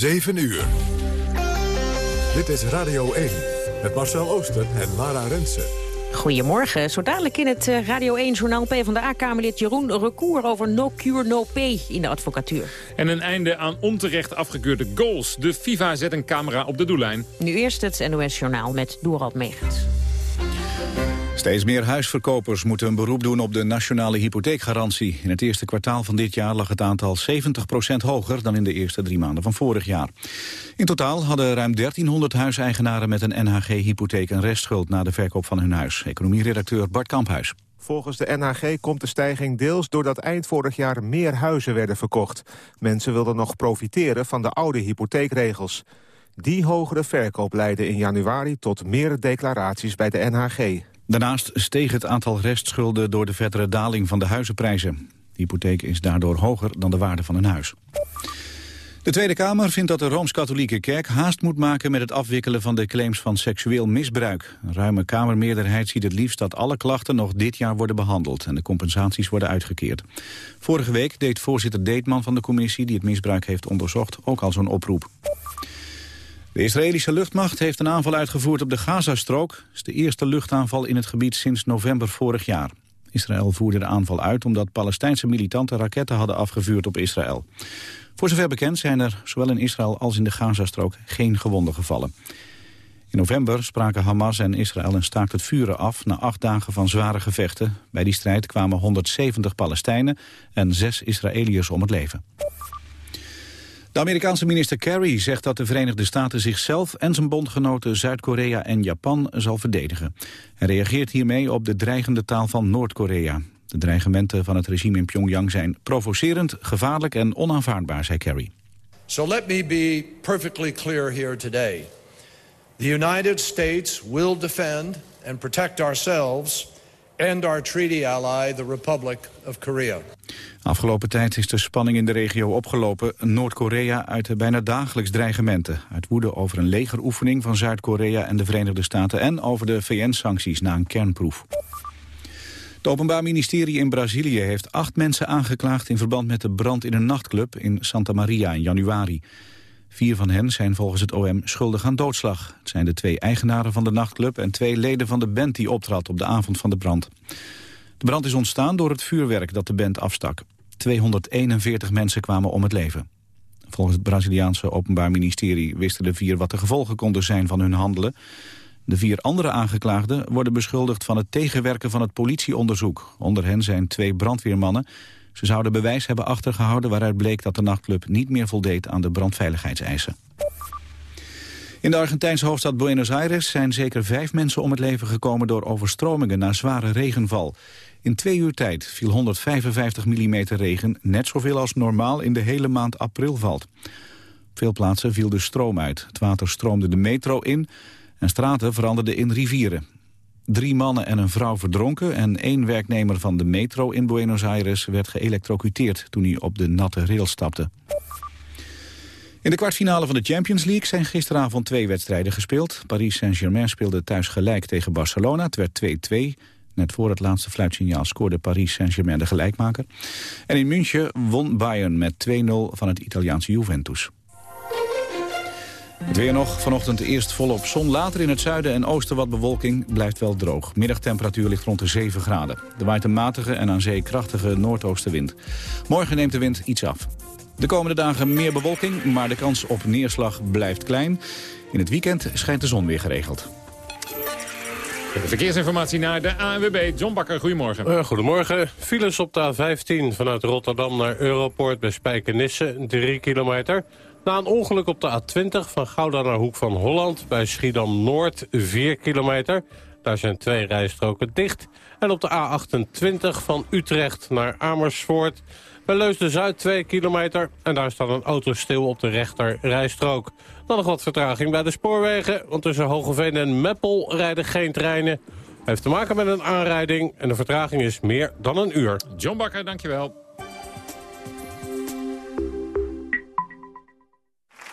7 uur. Dit is Radio 1 met Marcel Ooster en Lara Rensen. Goedemorgen. Zo dadelijk in het eh, Radio 1-journaal PvdA-kamerlid Jeroen Recour... over no cure, no pay in de advocatuur. En een einde aan onterecht afgekeurde goals. De FIFA zet een camera op de doellijn. Nu eerst het NOS-journaal met Dorald Megens. Steeds meer huisverkopers moeten een beroep doen op de nationale hypotheekgarantie. In het eerste kwartaal van dit jaar lag het aantal 70% hoger dan in de eerste drie maanden van vorig jaar. In totaal hadden ruim 1300 huiseigenaren met een NHG-hypotheek een restschuld na de verkoop van hun huis. Economieredacteur Bart Kamphuis. Volgens de NHG komt de stijging deels doordat eind vorig jaar meer huizen werden verkocht. Mensen wilden nog profiteren van de oude hypotheekregels. Die hogere verkoop leidde in januari tot meer declaraties bij de NHG. Daarnaast steeg het aantal restschulden door de verdere daling van de huizenprijzen. De hypotheek is daardoor hoger dan de waarde van een huis. De Tweede Kamer vindt dat de Rooms-Katholieke Kerk haast moet maken met het afwikkelen van de claims van seksueel misbruik. Een ruime Kamermeerderheid ziet het liefst dat alle klachten nog dit jaar worden behandeld en de compensaties worden uitgekeerd. Vorige week deed voorzitter Deetman van de commissie die het misbruik heeft onderzocht ook al zo'n oproep. De Israëlische luchtmacht heeft een aanval uitgevoerd op de Gazastrook. Het is de eerste luchtaanval in het gebied sinds november vorig jaar. Israël voerde de aanval uit omdat Palestijnse militanten raketten hadden afgevuurd op Israël. Voor zover bekend zijn er zowel in Israël als in de Gazastrook geen gewonden gevallen. In november spraken Hamas en Israël een staakt het vuren af na acht dagen van zware gevechten. Bij die strijd kwamen 170 Palestijnen en zes Israëliërs om het leven. De Amerikaanse minister Kerry zegt dat de Verenigde Staten zichzelf en zijn bondgenoten Zuid-Korea en Japan zal verdedigen. Hij reageert hiermee op de dreigende taal van Noord-Korea. De dreigementen van het regime in Pyongyang zijn provocerend, gevaarlijk en onaanvaardbaar, zei Kerry. So let me be perfectly clear here today. The United States will defend and protect ourselves and our treaty ally, the Republic of Korea. Afgelopen tijd is de spanning in de regio opgelopen. Noord-Korea uitte bijna dagelijks dreigementen. Uit woede over een legeroefening van Zuid-Korea en de Verenigde Staten... en over de VN-sancties na een kernproef. Het Openbaar Ministerie in Brazilië heeft acht mensen aangeklaagd... in verband met de brand in een nachtclub in Santa Maria in januari. Vier van hen zijn volgens het OM schuldig aan doodslag. Het zijn de twee eigenaren van de nachtclub... en twee leden van de band die optrad op de avond van de brand. De brand is ontstaan door het vuurwerk dat de band afstak. 241 mensen kwamen om het leven. Volgens het Braziliaanse Openbaar Ministerie wisten de vier wat de gevolgen konden zijn van hun handelen. De vier andere aangeklaagden worden beschuldigd van het tegenwerken van het politieonderzoek. Onder hen zijn twee brandweermannen. Ze zouden bewijs hebben achtergehouden waaruit bleek dat de nachtclub niet meer voldeed aan de brandveiligheidseisen. In de Argentijnse hoofdstad Buenos Aires zijn zeker vijf mensen om het leven gekomen door overstromingen na zware regenval. In twee uur tijd viel 155 mm regen, net zoveel als normaal in de hele maand april valt. Op veel plaatsen viel de stroom uit. Het water stroomde de metro in en straten veranderden in rivieren. Drie mannen en een vrouw verdronken en één werknemer van de metro in Buenos Aires werd geëlectrocuteerd toen hij op de natte rail stapte. In de kwartfinale van de Champions League zijn gisteravond twee wedstrijden gespeeld. Paris Saint-Germain speelde thuis gelijk tegen Barcelona. Het werd 2-2. Net voor het laatste fluitsignaal scoorde Paris Saint-Germain de gelijkmaker. En in München won Bayern met 2-0 van het Italiaanse Juventus. Het weer nog. Vanochtend eerst volop zon. Later in het zuiden en oosten wat bewolking. Blijft wel droog. Middagtemperatuur ligt rond de 7 graden. Er waait een matige en aan zee krachtige noordoostenwind. Morgen neemt de wind iets af. De komende dagen meer bewolking, maar de kans op neerslag blijft klein. In het weekend schijnt de zon weer geregeld. De verkeersinformatie naar de ANWB. John Bakker, goedemorgen. Uh, goedemorgen. Files op de A15 vanuit Rotterdam naar Europoort bij Spijkenisse, 3 kilometer. Na een ongeluk op de A20 van Gouda naar Hoek van Holland... bij Schiedam-Noord, 4 kilometer. Daar zijn twee rijstroken dicht. En op de A28 van Utrecht naar Amersfoort... bij Leusden-Zuid, 2 kilometer. En daar staat een auto stil op de rechter rijstrook. Dan nog wat vertraging bij de spoorwegen... want tussen Hogeveen en Meppel rijden geen treinen... Heeft te maken met een aanrijding en de vertraging is meer dan een uur. John Bakker, dankjewel.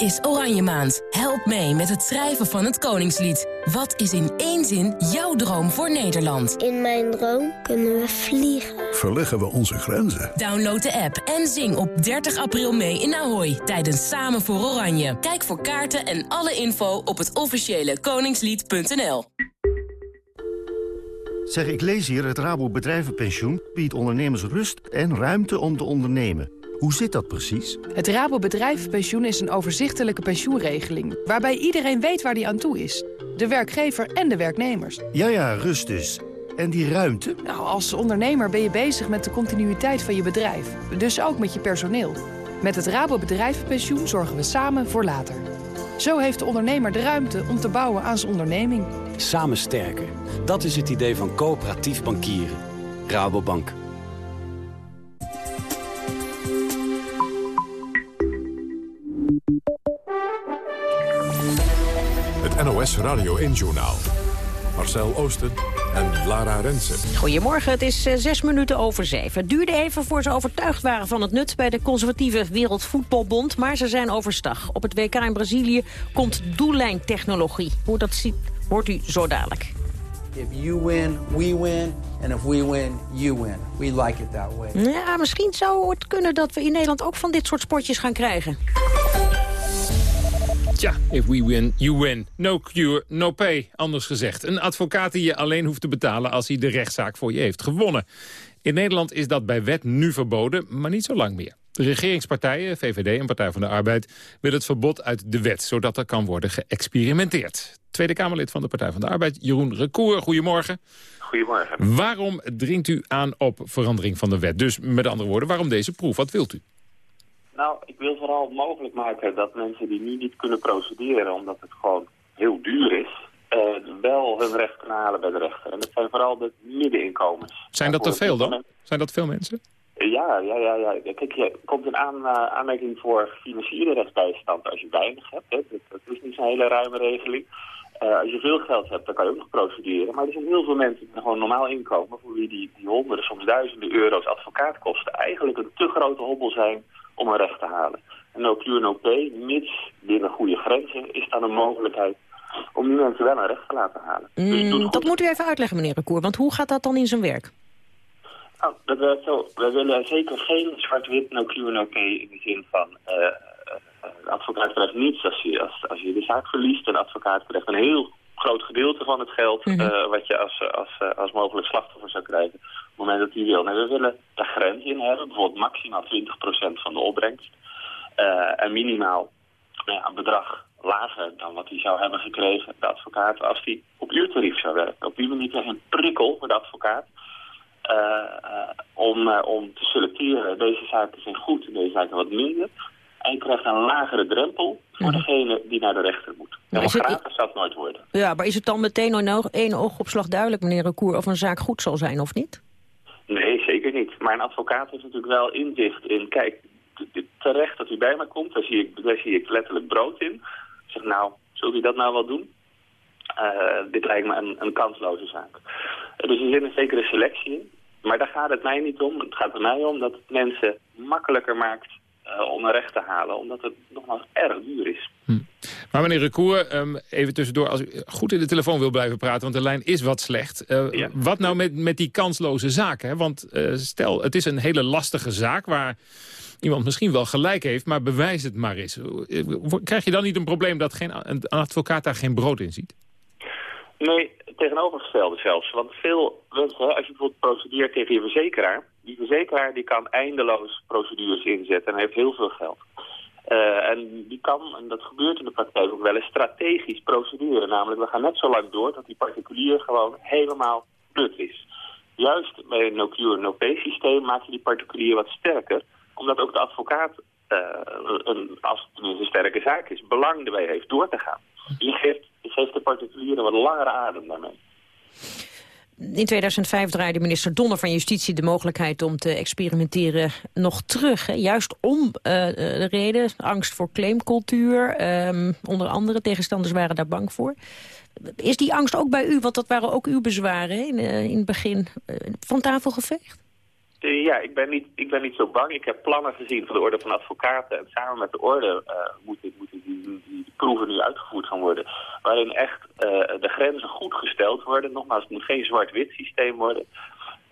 Is Oranje Maand. Help mee met het schrijven van het Koningslied. Wat is in één zin jouw droom voor Nederland? In mijn droom kunnen we vliegen. Verleggen we onze grenzen. Download de app en zing op 30 april mee in Ahoy tijdens Samen voor Oranje. Kijk voor kaarten en alle info op het officiële koningslied.nl. Zeg, ik lees hier, het Rabo Bedrijvenpensioen biedt ondernemers rust en ruimte om te ondernemen. Hoe zit dat precies? Het Rabo Bedrijvenpensioen is een overzichtelijke pensioenregeling... waarbij iedereen weet waar die aan toe is. De werkgever en de werknemers. Ja, ja, rust dus. En die ruimte? Nou, als ondernemer ben je bezig met de continuïteit van je bedrijf. Dus ook met je personeel. Met het Rabo Bedrijvenpensioen zorgen we samen voor later. Zo heeft de ondernemer de ruimte om te bouwen aan zijn onderneming. Samen sterker. Dat is het idee van coöperatief bankieren. Rabobank. NOS Radio 1-journaal. Marcel Oosten en Lara Rensen. Goedemorgen, het is eh, zes minuten over zeven. Het duurde even voor ze overtuigd waren van het nut bij de conservatieve Wereldvoetbalbond, maar ze zijn overstag. Op het WK in Brazilië komt doellijntechnologie. Hoe dat ziet, hoort u zo dadelijk. If you win, we win. And if we win, you win. We like it that way. Ja, misschien zou het kunnen dat we in Nederland ook van dit soort sportjes gaan krijgen. Tja, if we win, you win. No cure, no pay, anders gezegd. Een advocaat die je alleen hoeft te betalen als hij de rechtszaak voor je heeft gewonnen. In Nederland is dat bij wet nu verboden, maar niet zo lang meer. De regeringspartijen, VVD en Partij van de Arbeid, willen het verbod uit de wet, zodat er kan worden geëxperimenteerd. Tweede Kamerlid van de Partij van de Arbeid, Jeroen Recour, goedemorgen. Goedemorgen. Waarom dringt u aan op verandering van de wet? Dus met andere woorden, waarom deze proef? Wat wilt u? Nou, ik wil vooral mogelijk maken dat mensen die nu niet kunnen procederen... omdat het gewoon heel duur is... Uh, wel hun recht kunnen halen bij de rechter. En dat zijn vooral de middeninkomens. Zijn dat er veel dan? Zijn dat veel mensen? Ja, ja, ja. ja. Kijk, je komt een aan, uh, aanmerking voor gefinancierde rechtsbijstand als je weinig hebt. Hè. Dat, dat, is niet zo'n hele ruime regeling. Uh, als je veel geld hebt, dan kan je ook nog procederen. Maar er zijn heel veel mensen met gewoon normaal inkomen... voor wie die, die honderden, soms duizenden euro's advocaatkosten... eigenlijk een te grote hobbel zijn om een recht te halen. En no pay, mits binnen goede grenzen, is dan een mogelijkheid om die mensen wel een recht te laten halen. Mm, dus dat moet u even uitleggen, meneer Recour, want hoe gaat dat dan in zijn werk? Nou, dat werkt zo. We willen zeker geen zwart-wit no pay in de zin van... Uh, de advocaat krijgt niets als je, als, als je de zaak verliest. Een advocaat krijgt een heel groot gedeelte van het geld... Mm -hmm. uh, wat je als, als, als mogelijk slachtoffer zou krijgen op het moment dat hij wil. Nee, we willen de grens in hebben, bijvoorbeeld maximaal 20% van de opbrengst. Uh, en minimaal nou ja, een bedrag lager dan wat hij zou hebben gekregen, de advocaat, als hij op uurtarief zou werken. Op die manier krijg je een prikkel voor de advocaat om, om te selecteren. Deze zaken zijn goed en deze zaken wat minder. En je krijgt een lagere drempel voor degene die naar de rechter moet. Maar het... gratis zou het nooit worden. Ja, maar is het dan meteen één oogopslag duidelijk, meneer Recour, of een zaak goed zal zijn of niet? Nee, zeker niet. Maar een advocaat heeft natuurlijk wel inzicht in... kijk, terecht dat u bij me komt, daar zie ik, daar zie ik letterlijk brood in. Ik zeg, nou, zult u dat nou wel doen? Uh, dit lijkt me een, een kansloze zaak. Dus er zit een zekere selectie in. Maar daar gaat het mij niet om. Het gaat er mij om dat het mensen makkelijker maakt uh, om recht te halen. Omdat het nogmaals erg duur is. Hm. Maar meneer Recour, um, even tussendoor, als u goed in de telefoon wil blijven praten... want de lijn is wat slecht. Uh, ja. Wat nou met, met die kansloze zaken? Hè? Want uh, stel, het is een hele lastige zaak... waar iemand misschien wel gelijk heeft, maar bewijs het maar eens. Krijg je dan niet een probleem dat geen, een advocaat daar geen brood in ziet? Nee, tegenovergestelde zelfs. Want veel mensen, als je bijvoorbeeld procedeert tegen je verzekeraar... die verzekeraar die kan eindeloos procedures inzetten en heeft heel veel geld. Uh, en die kan, en dat gebeurt in de praktijk ook wel eens, strategisch procederen. Namelijk, we gaan net zo lang door dat die particulier gewoon helemaal nut is. Juist bij een no-cure, no-pay systeem maak je die particulier wat sterker. Omdat ook de advocaat, uh, een, als het een sterke zaak is, belang erbij heeft door te gaan. Je geeft, je geeft de particulier een wat langere adem daarmee. In 2005 draaide minister Donner van Justitie de mogelijkheid om te experimenteren nog terug. Hè? Juist om uh, de reden, angst voor claimcultuur. Um, onder andere, tegenstanders waren daar bang voor. Is die angst ook bij u, want dat waren ook uw bezwaren in, uh, in het begin, uh, van tafel geveegd? Ja, ik ben, niet, ik ben niet zo bang. Ik heb plannen gezien van de Orde van Advocaten. En samen met de Orde moeten, moeten die proeven nu uitgevoerd gaan worden. Waarin echt de grenzen goed gesteld worden. Nogmaals, het moet geen zwart-wit systeem worden.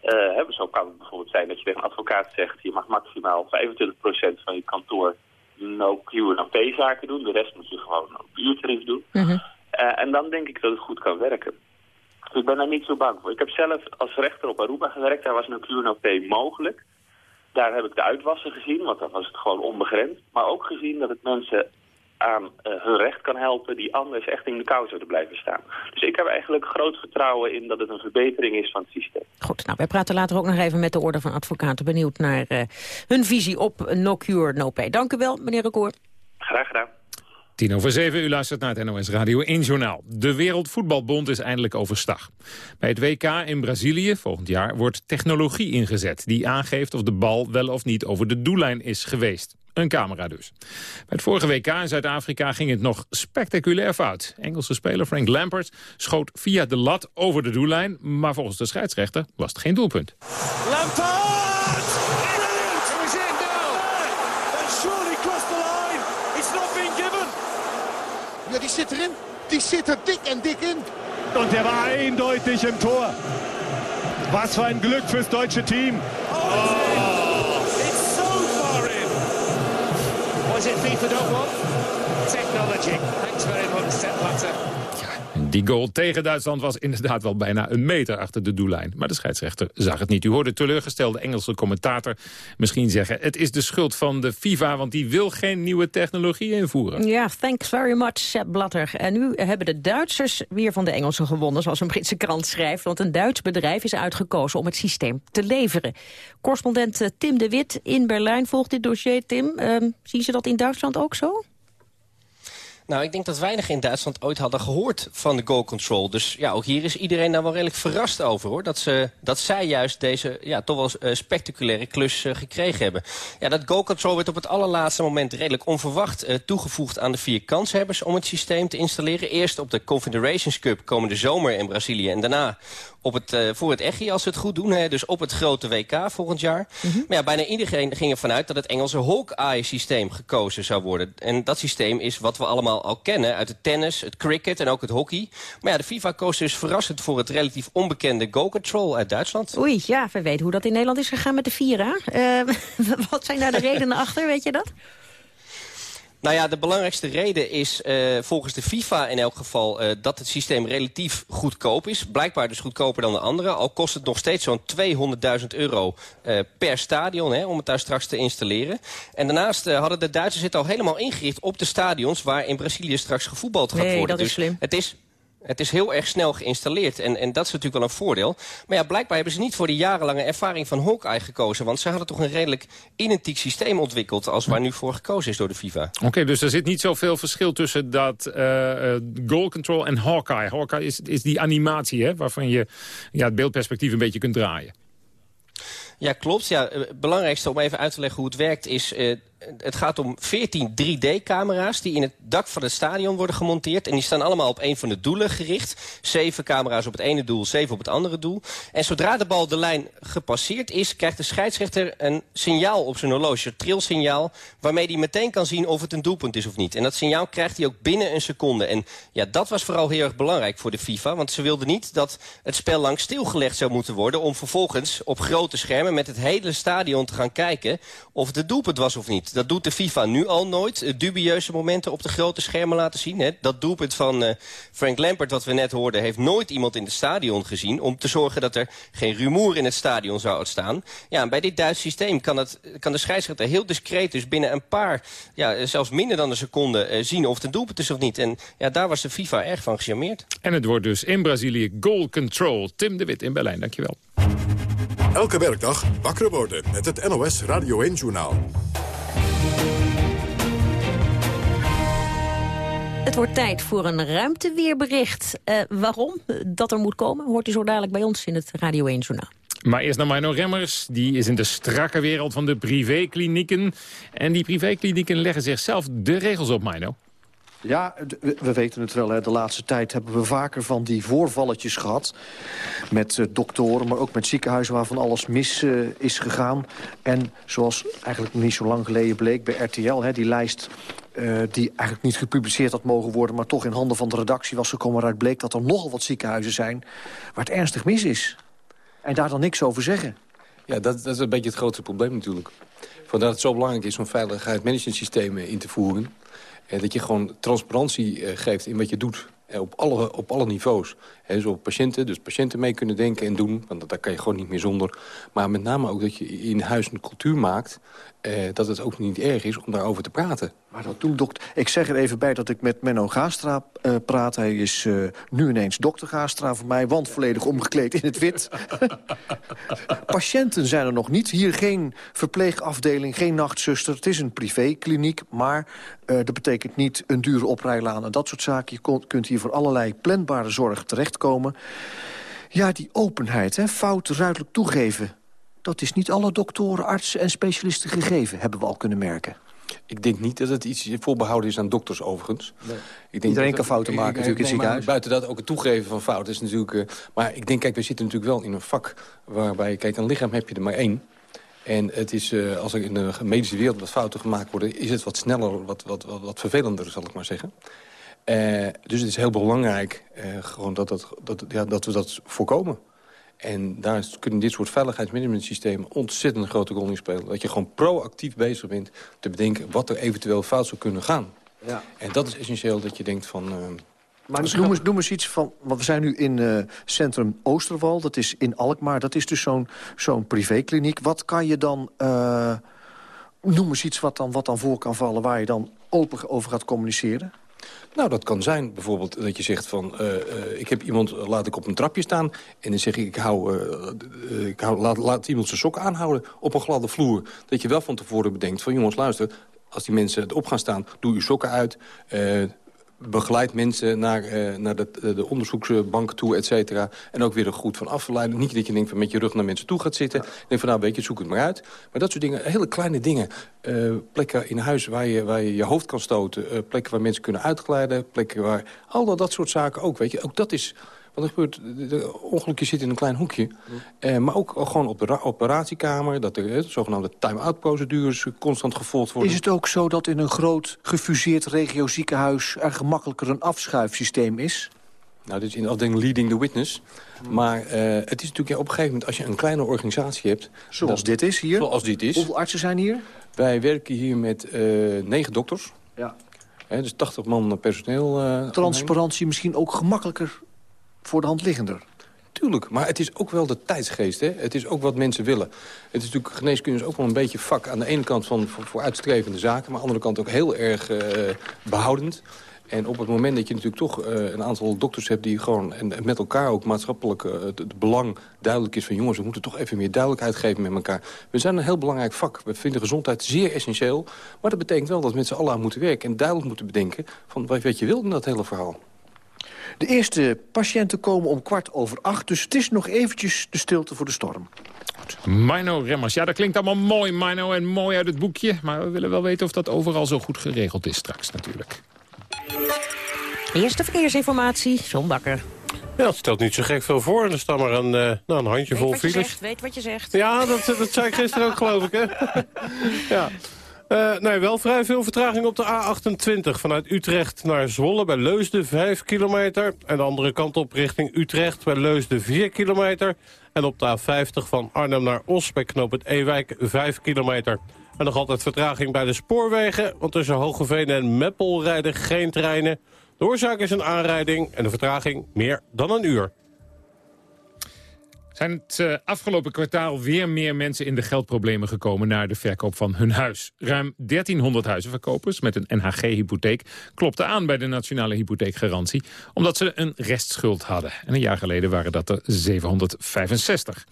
Uh, zo kan het bijvoorbeeld zijn dat je tegen een advocaat zegt... je mag maximaal 25% van je kantoor no Q en P zaken doen. De rest moet je gewoon op uurtarief doen. Mhm. en dan denk ik dat het goed kan werken. Dus ik ben daar niet zo bang voor. Ik heb zelf als rechter op Aruba gewerkt. Daar was no Q en P mogelijk. Daar heb ik de uitwassen gezien, want dan was het gewoon onbegrensd. Maar ook gezien dat het mensen aan uh, hun recht kan helpen... die anders echt in de kou zouden blijven staan. Dus ik heb eigenlijk groot vertrouwen in dat het een verbetering is van het systeem. Goed, nou, wij praten later ook nog even met de Orde van Advocaten. Benieuwd naar uh, hun visie op No Cure, No Pay. Dank u wel, meneer Rekoor. Graag gedaan. Tien over zeven, u luistert naar het NOS Radio 1 Journaal. De Wereldvoetbalbond is eindelijk overstag. Bij het WK in Brazilië volgend jaar wordt technologie ingezet... die aangeeft of de bal wel of niet over de doellijn is geweest. Een camera dus. Bij het vorige WK in Zuid-Afrika ging het nog spectaculair fout. Engelse speler Frank Lampert schoot via de lat over de doellijn... maar volgens de scheidsrechter was het geen doelpunt. Lampard! Ja, die zit erin. Die zit er dik en dik in. Und er war eindeutig im Tor. Was für ein Glück fürs deutsche Team. Oh. Was it FIFA don't want? Technology. Thanks very much, Sepp Blatter. Die goal tegen Duitsland was inderdaad wel bijna een meter achter de doellijn. Maar de scheidsrechter zag het niet. U hoorde teleurgestelde Engelse commentator misschien zeggen... het is de schuld van de FIFA, want die wil geen nieuwe technologie invoeren. Ja, thanks very much, Sepp Blatter. En nu hebben de Duitsers weer van de Engelsen gewonnen... zoals een Britse krant schrijft. Want een Duits bedrijf is uitgekozen om het systeem te leveren. Correspondent eh, Tim de Wit in Berlijn volgt dit dossier. Tim, uh, zien ze dat in Duitsland ook zo? Nou, ik denk dat weinig in Duitsland ooit hadden gehoord van de goal control. Dus ja, ook hier is iedereen daar wel redelijk verrast over, hoor. Dat, ze, dat zij juist deze ja, toch wel uh, spectaculaire klus uh, gekregen hebben. Ja, dat goal control werd op het allerlaatste moment redelijk onverwacht uh, toegevoegd aan de vier kanshebbers om het systeem te installeren. Eerst op de Confederations Cup komende zomer in Brazilië en daarna op het, uh, voor het ECHI, als ze het goed doen. Hè, dus op het grote WK volgend jaar. Mhm. Maar ja, bijna iedereen ging ervan uit dat het Engelse Hawkeye-systeem gekozen zou worden. En dat systeem is wat we allemaal al kennen uit het tennis, het cricket en ook het hockey. Maar ja, de FIFA koos dus verrassend voor het relatief onbekende Go Control uit Duitsland. Oei, ja, we weten hoe dat in Nederland is gegaan met de Vira. Uh, wat zijn daar de redenen achter, weet je dat? Nou ja, de belangrijkste reden is uh, volgens de FIFA in elk geval... Uh, dat het systeem relatief goedkoop is. Blijkbaar dus goedkoper dan de andere. Al kost het nog steeds zo'n 200.000 euro uh, per stadion... Hè, om het daar straks te installeren. En daarnaast hadden de Duitsers het al helemaal ingericht op de stadions... waar in Brazilië straks gevoetbald gaat nee, worden. dat is dus slim. Het is het is heel erg snel geïnstalleerd en, en dat is natuurlijk wel een voordeel. Maar ja, blijkbaar hebben ze niet voor de jarenlange ervaring van Hawkeye gekozen. Want ze hadden toch een redelijk identiek systeem ontwikkeld... als waar nu voor gekozen is door de FIFA. Oké, dus er zit niet zoveel verschil tussen dat uh, goal control en Hawkeye. Hawkeye is, is die animatie hè, waarvan je ja, het beeldperspectief een beetje kunt draaien. Ja, klopt. Ja, het belangrijkste om even uit te leggen hoe het werkt is... Uh, het gaat om 14 3D-camera's die in het dak van het stadion worden gemonteerd. En die staan allemaal op een van de doelen gericht. Zeven camera's op het ene doel, zeven op het andere doel. En zodra de bal de lijn gepasseerd is... krijgt de scheidsrechter een signaal op zijn horloge, een trilsignaal... waarmee hij meteen kan zien of het een doelpunt is of niet. En dat signaal krijgt hij ook binnen een seconde. En ja, dat was vooral heel erg belangrijk voor de FIFA. Want ze wilden niet dat het spel lang stilgelegd zou moeten worden... om vervolgens op grote schermen met het hele stadion te gaan kijken... of het een doelpunt was of niet. Dat doet de FIFA nu al nooit. Dubieuze momenten op de grote schermen laten zien. Hè. Dat doelpunt van uh, Frank Lampert, wat we net hoorden... heeft nooit iemand in het stadion gezien... om te zorgen dat er geen rumoer in het stadion zou ontstaan. Ja, en bij dit Duits systeem kan, het, kan de scheidsrechter heel discreet... dus binnen een paar, ja, zelfs minder dan een seconde... Uh, zien of het een doelpunt is of niet. En ja, daar was de FIFA erg van gecharmeerd. En het wordt dus in Brazilië goal control. Tim de Wit in Berlijn, dankjewel. Elke werkdag wakker worden met het NOS Radio 1-journaal. Het wordt tijd voor een ruimteweerbericht. Uh, waarom dat er moet komen, hoort u zo dadelijk bij ons in het Radio 1-journaal. Maar eerst naar Mino Remmers. Die is in de strakke wereld van de privéklinieken. En die privéklinieken leggen zichzelf de regels op, Mino. Ja, we weten het wel. Hè. De laatste tijd hebben we vaker van die voorvalletjes gehad. Met uh, doktoren, maar ook met ziekenhuizen waarvan alles mis uh, is gegaan. En zoals eigenlijk niet zo lang geleden bleek bij RTL... Hè, die lijst eh, die eigenlijk niet gepubliceerd had mogen worden... maar toch in handen van de redactie was gekomen... waaruit bleek dat er nogal wat ziekenhuizen zijn waar het ernstig mis is. En daar dan niks over zeggen. Ja, dat, dat is een beetje het grootste probleem natuurlijk. Vandaar dat het zo belangrijk is om veiligheidsmanagementsystemen in te voeren. Eh, dat je gewoon transparantie eh, geeft in wat je doet. Eh, op, alle, op alle niveaus. Zo patiënten, dus patiënten mee kunnen denken en doen. Want daar kan je gewoon niet meer zonder. Maar met name ook dat je in huis een cultuur maakt... Dat het ook niet erg is om daarover te praten. Maar dat doen dokter... Ik zeg er even bij dat ik met Menno Gaastra praat. Hij is nu ineens dokter Gaastra voor mij, want volledig omgekleed in het wit. Patiënten zijn er nog niet. Hier geen verpleegafdeling, geen nachtzuster. Het is een privékliniek, maar uh, dat betekent niet een dure oprijlaan en dat soort zaken. Je kon, kunt hier voor allerlei planbare zorg terechtkomen. Ja, die openheid, hè, fout ruidelijk toegeven... dat is niet alle doktoren, artsen en specialisten gegeven, hebben we al kunnen merken. Ik denk niet dat het iets voorbehouden is aan dokters overigens. Nee. Ik denk Iedereen kan fouten maken ik, natuurlijk in het ziekenhuis. Buiten dat ook het toegeven van fouten is natuurlijk... Uh, maar ik denk, kijk, we zitten natuurlijk wel in een vak... waarbij, kijk, een lichaam heb je er maar één. En het is, uh, als er in de medische wereld wat fouten gemaakt worden... is het wat sneller, wat, wat, wat, wat vervelender, zal ik maar zeggen. Uh, dus het is heel belangrijk uh, gewoon dat, dat, dat, ja, dat we dat voorkomen. En daar kunnen dit soort veiligheidsmanagementsystemen ontzettend een grote rol in spelen. Dat je gewoon proactief bezig bent te bedenken wat er eventueel fout zou kunnen gaan. Ja. En dat is essentieel dat je denkt van... Maar dus noem, eens, noem eens iets van... Want we zijn nu in uh, Centrum Oosterwal, dat is in Alkmaar. Dat is dus zo'n zo'n privékliniek. Wat kan je dan... Uh, noem eens iets wat dan, wat dan voor kan vallen... waar je dan open over gaat communiceren? Nou, dat kan zijn bijvoorbeeld dat je zegt van... Uh, uh, ik heb iemand, laat ik op een trapje staan... en dan zeg ik, ik hou, ik hou laat, laat iemand zijn sok aanhouden op een gladde vloer. Dat je wel van tevoren bedenkt van, jongens, luister... als die mensen het op gaan staan, doe je sokken uit begeleid mensen naar, uh, naar de, de onderzoeksbank toe, et cetera. En ook weer er goed van afleiden. Niet dat je denkt van met je rug naar mensen toe gaat zitten. Ja. Denk van nou weet je, zoek het maar uit. Maar dat soort dingen, hele kleine dingen. Uh, plekken in huis waar je, waar je je hoofd kan stoten. Uh, plekken waar mensen kunnen uitglijden. Plekken waar... Al dat, dat soort zaken ook, weet je. Ook dat is... Want er gebeurt, de ongelukje zit in een klein hoekje. Uh, maar ook gewoon op de operatiekamer, dat er zogenaamde time-out procedures constant gevolgd worden. Is het ook zo dat in een groot gefuseerd regio ziekenhuis er gemakkelijker een afschuifsysteem is? Nou, dit is in de afdeling Leading the Witness. Maar uh, het is natuurlijk ja, op een gegeven moment, als je een kleine organisatie hebt... Zoals dit is hier? Zoals dit is. Hoeveel artsen zijn hier? Wij werken hier met uh, negen dokters. Ja. He, dus 80 man personeel. Uh, Transparantie omheen. misschien ook gemakkelijker voor de hand liggender. Tuurlijk, maar het is ook wel de tijdsgeest. Hè? Het is ook wat mensen willen. Het is natuurlijk, geneeskunde is ook wel een beetje vak. Aan de ene kant van voor, uitstrevende zaken... maar aan de andere kant ook heel erg uh, behoudend. En op het moment dat je natuurlijk toch uh, een aantal dokters hebt... die gewoon en, met elkaar ook maatschappelijk uh, het, belang duidelijk is van... jongens, we moeten toch even meer duidelijkheid geven met elkaar. We zijn een heel belangrijk vak. We vinden gezondheid zeer essentieel. Maar dat betekent wel dat we met z'n allen aan moeten werken... en duidelijk moeten bedenken van wat je wilt in dat hele verhaal. De eerste patiënten komen om kwart over acht. Dus het is nog eventjes de stilte voor de storm. Mino Remmers. Ja, dat klinkt allemaal mooi, Mino, en mooi uit het boekje. Maar we willen wel weten of dat overal zo goed geregeld is straks natuurlijk. Eerste verkeersinformatie, John Bakker. Ja, dat stelt niet zo gek veel voor. Er staan maar een, uh, nou, een handjevol files. Zegt, weet wat je zegt. Ja, dat, dat zei ik gisteren ook, geloof ik, hè? ja. Uh, nee, wel vrij veel vertraging op de A28 vanuit Utrecht naar Zwolle bij Leusden 5 kilometer. En de andere kant op richting Utrecht bij Leusden 4 kilometer. En op de A50 van Arnhem naar Os bij knoop het Ewijk 5 kilometer. En nog altijd vertraging bij de spoorwegen, want tussen Hogeveen en Meppel rijden geen treinen. De oorzaak is een aanrijding en de vertraging meer dan een uur. Zijn het uh, afgelopen kwartaal weer meer mensen in de geldproblemen gekomen... naar de verkoop van hun huis. Ruim 1300 huizenverkopers met een NHG-hypotheek... klopten aan bij de Nationale Hypotheekgarantie... omdat ze een restschuld hadden. En een jaar geleden waren dat er 765.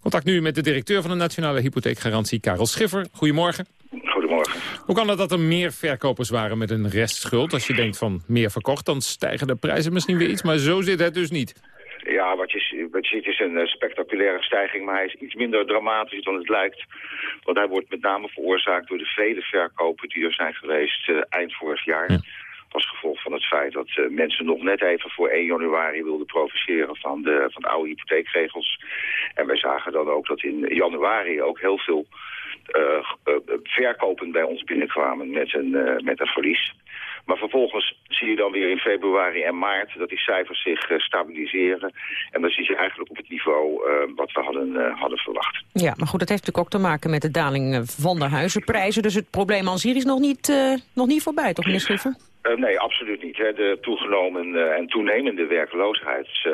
Contact nu met de directeur van de Nationale Hypotheekgarantie, Karel Schiffer. Goedemorgen. Goedemorgen. Hoe kan het dat er meer verkopers waren met een restschuld? Als je denkt van meer verkocht, dan stijgen de prijzen misschien weer iets. Maar zo zit het dus niet. Ja, wat je, wat je ziet is een uh, spectaculaire stijging, maar hij is iets minder dramatisch dan het lijkt. Want hij wordt met name veroorzaakt door de vele verkopen die er zijn geweest uh, eind vorig jaar. Ja. Als gevolg van het feit dat uh, mensen nog net even voor 1 januari wilden profiteren van de, van de oude hypotheekregels. En wij zagen dan ook dat in januari ook heel veel verkopen bij ons binnenkwamen met een, met een verlies. Maar vervolgens zie je dan weer in februari en maart dat die cijfers zich stabiliseren. En dan zie je eigenlijk op het niveau wat we hadden, hadden verwacht. Ja, maar goed, dat heeft natuurlijk ook te maken met de daling van de huizenprijzen. Dus het probleem aan zich is nog niet, nog niet voorbij, toch meneer Schiffer? Uh, nee, absoluut niet. Hè. De toegenomen uh, en toenemende werkloosheid uh,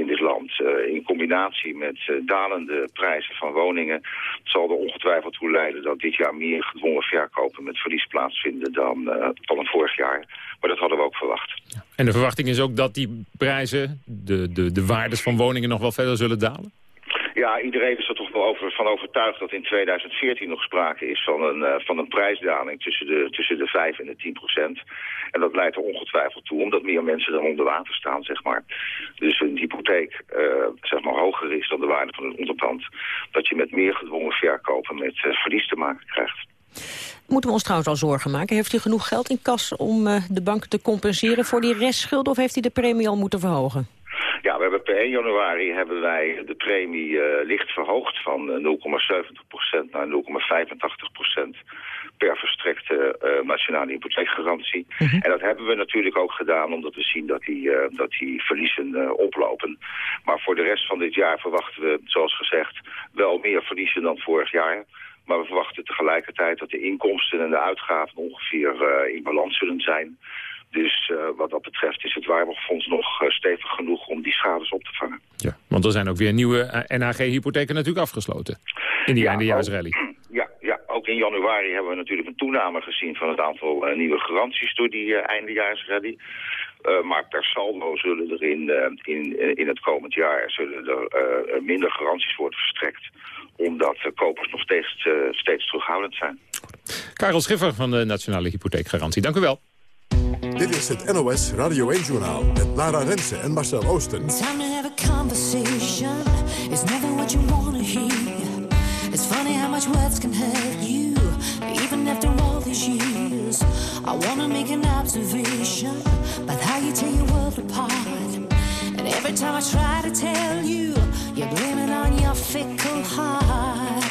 in dit land... in combinatie met dalende prijzen van woningen... zal er ongetwijfeld toe leiden dat dit jaar meer gedwongen verkopen... met verlies plaatsvinden dan, het vorig jaar. Maar dat hadden we ook verwacht. En de verwachting is ook dat die prijzen, de, de, de waardes van woningen... nog wel verder zullen dalen? Ja, iedereen is er toch wel over, van overtuigd dat in 2014 nog sprake is van een, uh, van een prijsdaling tussen de, tussen de 5 en de 10 procent. En dat leidt er ongetwijfeld toe, omdat meer mensen dan onder water staan, zeg maar. Dus een hypotheek, uh, zeg maar, hoger is dan de waarde van een onderpand. Dat je met meer gedwongen verkopen met uh, verlies te maken krijgt. Moeten we ons trouwens al zorgen maken? Heeft u genoeg geld in kas om de bank te compenseren voor die restschuld... of heeft hij de premie al moeten verhogen? Ja, we hebben per 1 januari hebben wij de premie uh, licht verhoogd van 0,70% naar 0,85% per verstrekte uh, nationale hypotheekgarantie. -hmm. En dat hebben we natuurlijk ook gedaan omdat we zien dat die, dat die verliezen oplopen. Maar voor de rest van dit jaar verwachten we, zoals gezegd, wel meer verliezen dan vorig jaar. Maar we verwachten tegelijkertijd dat de inkomsten en de uitgaven ongeveer in balans zullen zijn. Dus uh, wat dat betreft is het Waarborgfonds nog uh, stevig genoeg om die schades op te vangen. Ja, want er zijn ook weer nieuwe uh, NHG-hypotheken natuurlijk afgesloten in die ja, eindejaarsrally. Ja, ja, ook in januari hebben we natuurlijk een toename gezien van het aantal nieuwe garanties door die eindejaarsrally. maar per saldo zullen er in, in, in het komend jaar zullen er minder garanties worden verstrekt omdat kopers nog steeds, steeds terughoudend zijn. Karel Schiffer van de Nationale Hypotheekgarantie, dank u wel. Dit is het NOS Radio 1-journaal met Lara Rensen en Marcel Oosten. Time to have a conversation. It's never what you want to hear. It's funny how much words can hurt you. Even after all these years. I want to make an observation about how you tear your world apart. And every time I try to tell you, you're blaming on your fickle heart.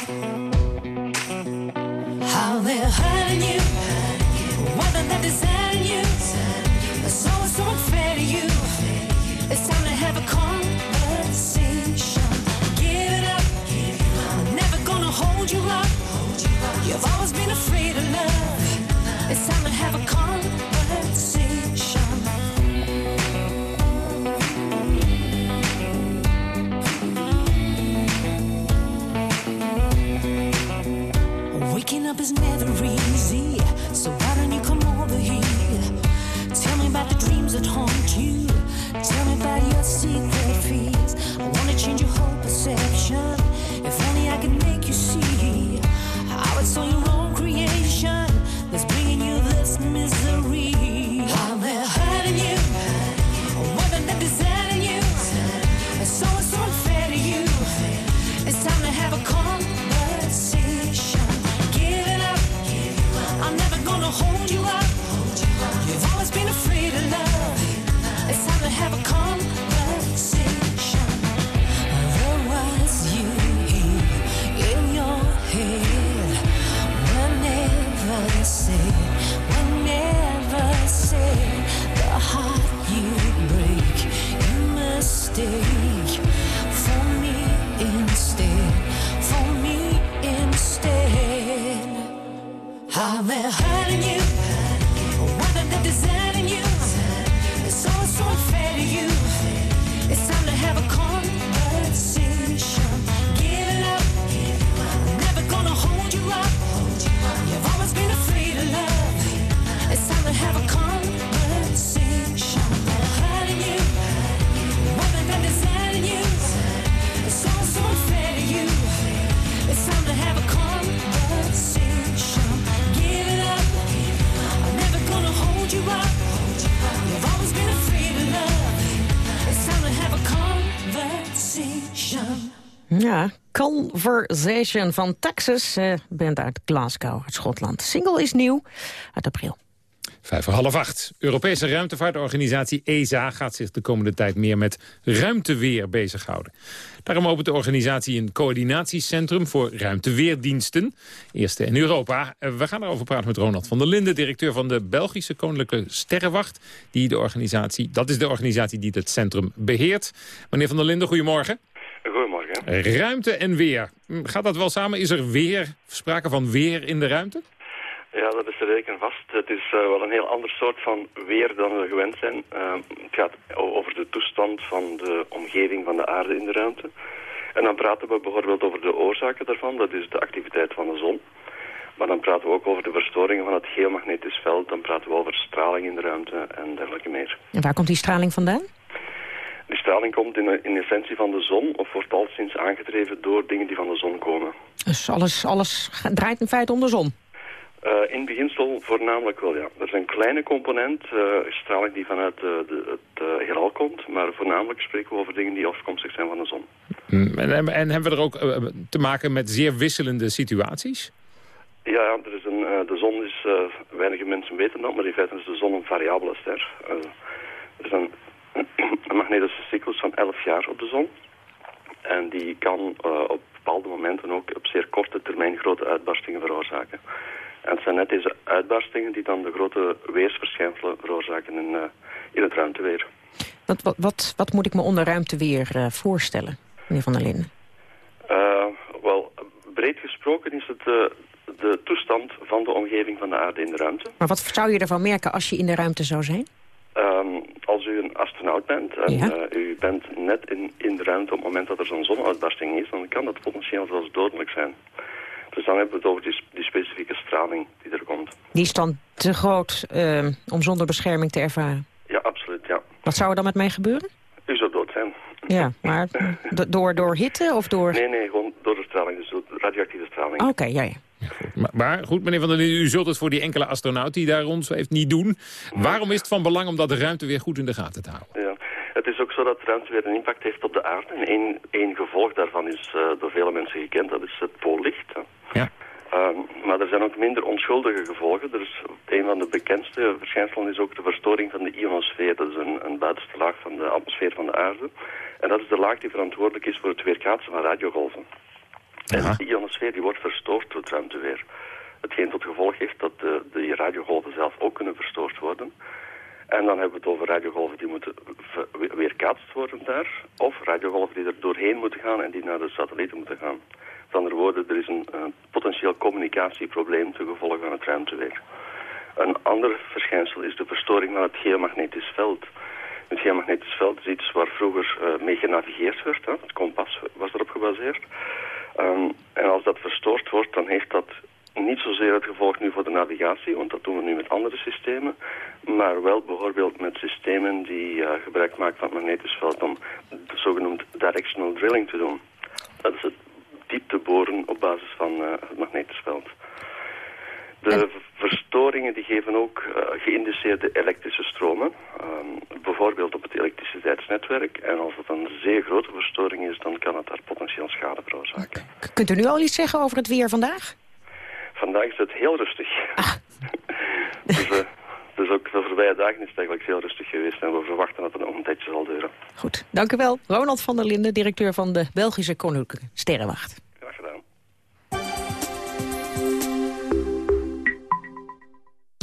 How they're hurting you. Is never easy, Conversation van Texas. Uh, band uit Glasgow, uit Schotland. Single is nieuw, uit april. Vijf voor half acht. Europese ruimtevaartorganisatie ESA gaat zich de komende tijd meer met ruimteweer bezighouden. Daarom opent de organisatie een coördinatiecentrum voor ruimteweerdiensten. Eerste in Europa. Eh, We gaan erover praten met Ronald van der Linden, directeur van de Belgische Koninklijke Sterrenwacht. Die de organisatie, dat is de organisatie die het centrum beheert. Meneer van der Linden, goedemorgen. Goedemorgen. Ruimte en weer. Hm, Gaat dat wel samen? Is er weer, sprake van weer in de ruimte? Ja, dat is er zeker vast. Het is eh, wel een heel ander soort van weer dan we gewend zijn. Eh, het gaat over de toestand van de omgeving van de aarde in de ruimte. En dan praten we bijvoorbeeld over de oorzaken daarvan. Dat is de activiteit van de zon. Maar dan praten we ook over de verstoringen van het geomagnetisch veld. Dan praten we over straling in de ruimte en dergelijke meer. En waar komt die straling vandaan? Die straling komt in, in essentie van de zon of wordt al sinds aangedreven door dingen die van de zon komen. Dus alles, alles draait in feite om de zon. Uh, in beginsel voornamelijk wel, ja. Er is een kleine component, uh, straling die vanuit uh, de, het uh, heelal komt, maar voornamelijk spreken we over dingen die afkomstig zijn van de zon. Hm, En, en, en hebben we er ook eh, te maken met zeer wisselende situaties? Ja, er is een, uh, de zon is, uh, weinige mensen weten dat, maar in feite is de zon een variabele ster. Uh, er is een, magnetische cyclus van 11 jaar op de zon. En die kan uh, op bepaalde momenten ook op zeer korte termijn grote uitbarstingen veroorzaken. En het zijn net deze uitbarstingen die dan de grote weersverschijnselen veroorzaken in, uh, in het ruimteweer. Wat, wat, wat, wat moet ik me onder ruimteweer uh, voorstellen, meneer Van der Linden? Wel, breed gesproken is het de toestand van de omgeving van de aarde in de ruimte. Maar wat zou je ervan merken als je in de ruimte zou zijn? Um, als u een astronaut bent en ja. uh, u bent net in, in de ruimte op het moment dat er zo'n zonuitbarsting is, dan kan dat potentieel zelfs dodelijk zijn. Dus dan hebben we het over die, die specifieke straling die er komt. Die is dan te groot uh, om zonder bescherming te ervaren? Ja, absoluut, ja. Wat zou er dan met mij gebeuren? U zou dood zijn. Ja, maar door, door hitte of door... Nee, nee, gewoon door de straling, dus radioactieve straling. Oké, okay, ja, ja. Maar, maar, goed, meneer Van der Linden, u zult het voor die enkele astronaut die daar rond heeft niet doen. Waarom is het van belang om dat de ruimte weer goed in de gaten te houden? Ja, het is ook zo dat de ruimte weer een impact heeft op de aarde. En één, één gevolg daarvan is uh, door vele mensen gekend, dat is het poollicht. Ja. Um, maar er zijn ook minder onschuldige gevolgen. Is, een van de bekendste verschijnselen is ook de verstoring van de ionosfeer. Dat is een, een buitenste laag van de atmosfeer van de aarde. En dat is de laag die verantwoordelijk is voor het weerkaatsen van radiogolven. En die ionosfeer die wordt verstoord door het ruimteweer. Hetgeen tot gevolg heeft dat de, de radiogolven zelf ook kunnen verstoord worden. En dan hebben we het over radiogolven die moeten weerkaatst worden daar. Of radiogolven die er doorheen moeten gaan en die naar de satellieten moeten gaan. Met andere woorden, er is een, een potentieel communicatieprobleem ten gevolge van het ruimteweer. Een ander verschijnsel is de verstoring van het geomagnetisch veld. Het geomagnetisch veld is iets waar vroeger uh, mee genavigeerd werd. Hè? Het kompas was erop gebaseerd. Um, en als dat verstoord wordt, dan heeft dat niet zozeer het gevolg nu voor de navigatie, want dat doen we nu met andere systemen, maar wel bijvoorbeeld met systemen die uh, gebruik maken van het magnetisch veld om de zogenoemd directional drilling te doen. Dat is het diepte boren op basis van uh, het magnetisch veld. De en... verstoringen die geven ook uh, geïnduceerde elektrische stromen, um, bijvoorbeeld op het elektriciteitsnetwerk. En als het een zeer grote verstoring is, dan kan het daar potentieel schade veroorzaken. K kunt u nu al iets zeggen over het weer vandaag? Vandaag is het heel rustig. Ah. dus, uh, dus ook de voorbije dagen is het eigenlijk heel rustig geweest. En we verwachten dat het nog een tijdje zal duren. Goed, dank u wel. Ronald van der Linden, directeur van de Belgische Koninklijke Sterrenwacht.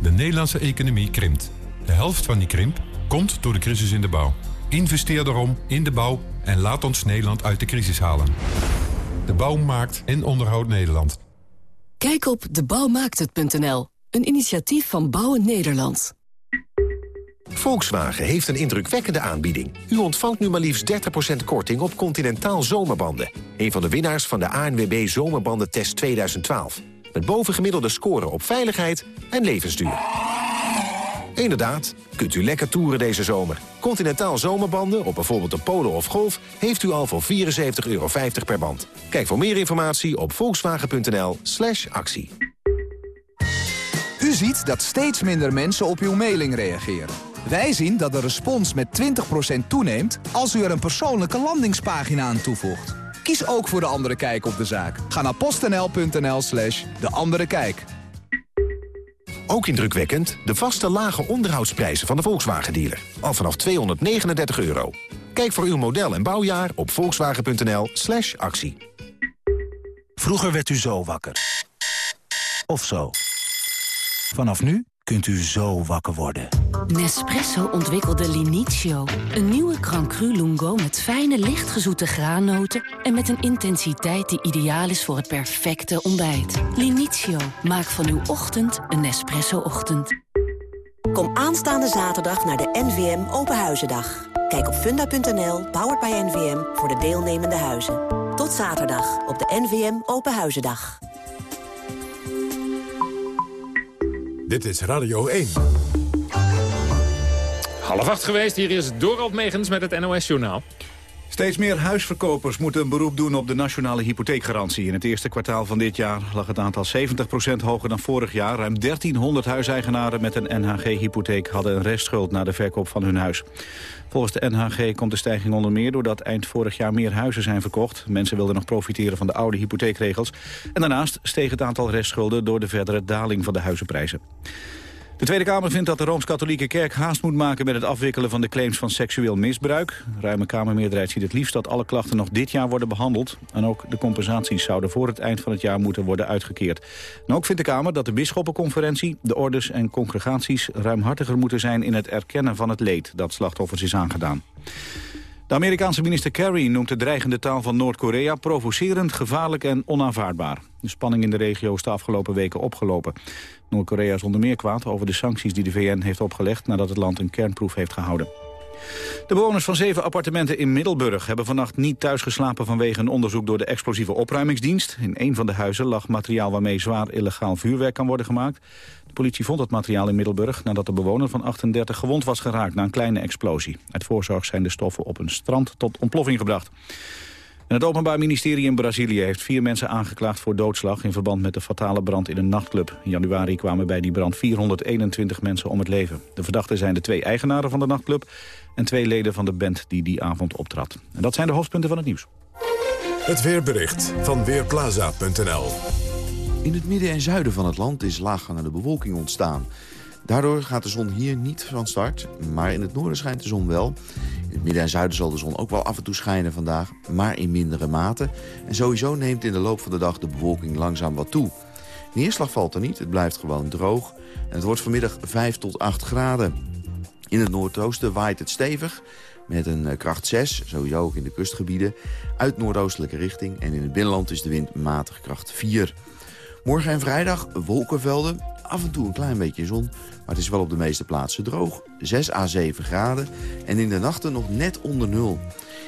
De Nederlandse economie krimpt. De helft van die krimp komt door de crisis in de bouw. Investeer daarom in de bouw en laat ons Nederland uit de crisis halen. De bouw maakt en onderhoudt Nederland. Kijk op debouwmaakthet.nl, een initiatief van Bouwen Nederland. Volkswagen heeft een indrukwekkende aanbieding. U ontvangt nu maar liefst 30% korting op Continentaal zomerbanden. Een van de winnaars van de ANWB Zomerbandentest 2012. Met bovengemiddelde scoren op veiligheid en levensduur. Inderdaad, kunt u lekker toeren deze zomer. Continentaal zomerbanden op bijvoorbeeld een polo of golf... heeft u al voor 74,50 euro per band. Kijk voor meer informatie op volkswagen.nl slash actie. U ziet dat steeds minder mensen op uw mailing reageren. Wij zien dat de respons met 20% toeneemt als u er een persoonlijke landingspagina aan toevoegt. Kies ook voor De Andere Kijk op de zaak. Ga naar postnl.nl slash De Andere Kijk. Ook indrukwekkend de vaste lage onderhoudsprijzen van de Volkswagen-dealer. Al vanaf 239 euro. Kijk voor uw model en bouwjaar op volkswagen.nl slash actie. Vroeger werd u zo wakker. Of zo. Vanaf nu kunt u zo wakker worden. Nespresso ontwikkelde Linizio. Een nieuwe Crancru Lungo met fijne, lichtgezoete graannoten... en met een intensiteit die ideaal is voor het perfecte ontbijt. Linizio, maak van uw ochtend een Nespresso-ochtend. Kom aanstaande zaterdag naar de NVM Open Huizendag. Kijk op funda.nl, powered by NVM, voor de deelnemende huizen. Tot zaterdag op de NVM Open Dit is Radio 1. Half acht geweest, hier is Dorald Megens met het NOS-journaal. Steeds meer huisverkopers moeten een beroep doen op de nationale hypotheekgarantie. In het eerste kwartaal van dit jaar lag het aantal 70% hoger dan vorig jaar. Ruim 1300 huiseigenaren met een NHG-hypotheek hadden een restschuld na de verkoop van hun huis. Volgens de NHG komt de stijging onder meer doordat eind vorig jaar meer huizen zijn verkocht. Mensen wilden nog profiteren van de oude hypotheekregels. En daarnaast steeg het aantal restschulden door de verdere daling van de huizenprijzen. De Tweede Kamer vindt dat de Rooms-Katholieke Kerk haast moet maken met het afwikkelen van de claims van seksueel misbruik. ruime Kamermeerderheid ziet het liefst dat alle klachten nog dit jaar worden behandeld. En ook de compensaties zouden voor het eind van het jaar moeten worden uitgekeerd. En ook vindt de Kamer dat de bisschoppenconferentie, de ordes en congregaties ruimhartiger moeten zijn in het erkennen van het leed dat slachtoffers is aangedaan. De Amerikaanse minister Kerry noemt de dreigende taal van Noord-Korea provocerend, gevaarlijk en onaanvaardbaar. De spanning in de regio is de afgelopen weken opgelopen. Noord-Korea is onder meer kwaad over de sancties die de VN heeft opgelegd nadat het land een kernproef heeft gehouden. De bewoners van zeven appartementen in Middelburg hebben vannacht niet thuis geslapen vanwege een onderzoek door de explosieve opruimingsdienst. In een van de huizen lag materiaal waarmee zwaar illegaal vuurwerk kan worden gemaakt. De politie vond het materiaal in Middelburg nadat de bewoner van 38 gewond was geraakt na een kleine explosie. Uit voorzorg zijn de stoffen op een strand tot ontploffing gebracht. En het Openbaar Ministerie in Brazilië heeft vier mensen aangeklaagd voor doodslag... in verband met de fatale brand in een nachtclub. In januari kwamen bij die brand 421 mensen om het leven. De verdachten zijn de twee eigenaren van de nachtclub... en twee leden van de band die die avond optrad. En dat zijn de hoofdpunten van het nieuws. Het weerbericht van Weerplaza.nl In het midden en zuiden van het land is laaghangende bewolking ontstaan. Daardoor gaat de zon hier niet van start, maar in het noorden schijnt de zon wel. In het midden en zuiden zal de zon ook wel af en toe schijnen vandaag, maar in mindere mate. En sowieso neemt in de loop van de dag de bewolking langzaam wat toe. Neerslag valt er niet, het blijft gewoon droog. En het wordt vanmiddag 5 tot 8 graden. In het noordoosten waait het stevig, met een eh, kracht 6, sowieso ook in de kustgebieden, uit noordoostelijke richting. En in het binnenland is de wind matig kracht 4. Morgen en vrijdag wolkenvelden, af en toe een klein beetje zon... maar het is wel op de meeste plaatsen droog. 6 à 7 graden en in de nachten nog net onder nul.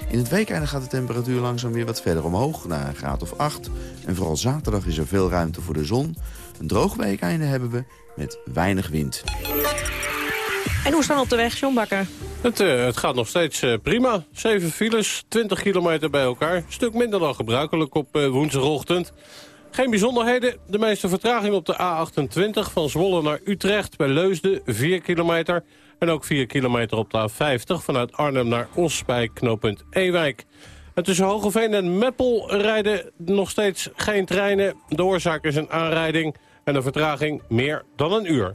In het weekende gaat de temperatuur langzaam weer wat verder omhoog... naar een graad of 8. En vooral zaterdag is er veel ruimte voor de zon. Een droog weekeinde hebben we met weinig wind. En hoe staan op de weg, John Bakker? Het, uh, het gaat nog steeds uh, prima. 7 files, 20 kilometer bij elkaar. Een stuk minder dan gebruikelijk op uh, woensdagochtend. Geen bijzonderheden. De meeste vertraging op de A28 van Zwolle naar Utrecht bij Leusden, 4 kilometer. En ook 4 kilometer op de A50 vanuit Arnhem naar Os bij knooppunt Ewijk. En tussen Hogeveen en Meppel rijden nog steeds geen treinen. De oorzaak is een aanrijding en een vertraging meer dan een uur.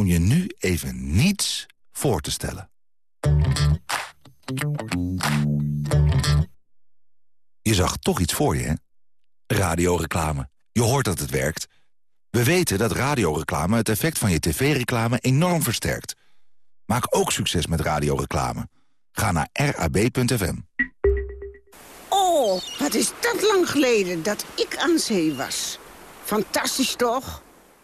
om je nu even niets voor te stellen. Je zag toch iets voor je, hè? Radioreclame. Je hoort dat het werkt. We weten dat radioreclame het effect van je tv-reclame enorm versterkt. Maak ook succes met radioreclame. Ga naar rab.fm. Oh, wat is dat lang geleden dat ik aan zee was. Fantastisch toch?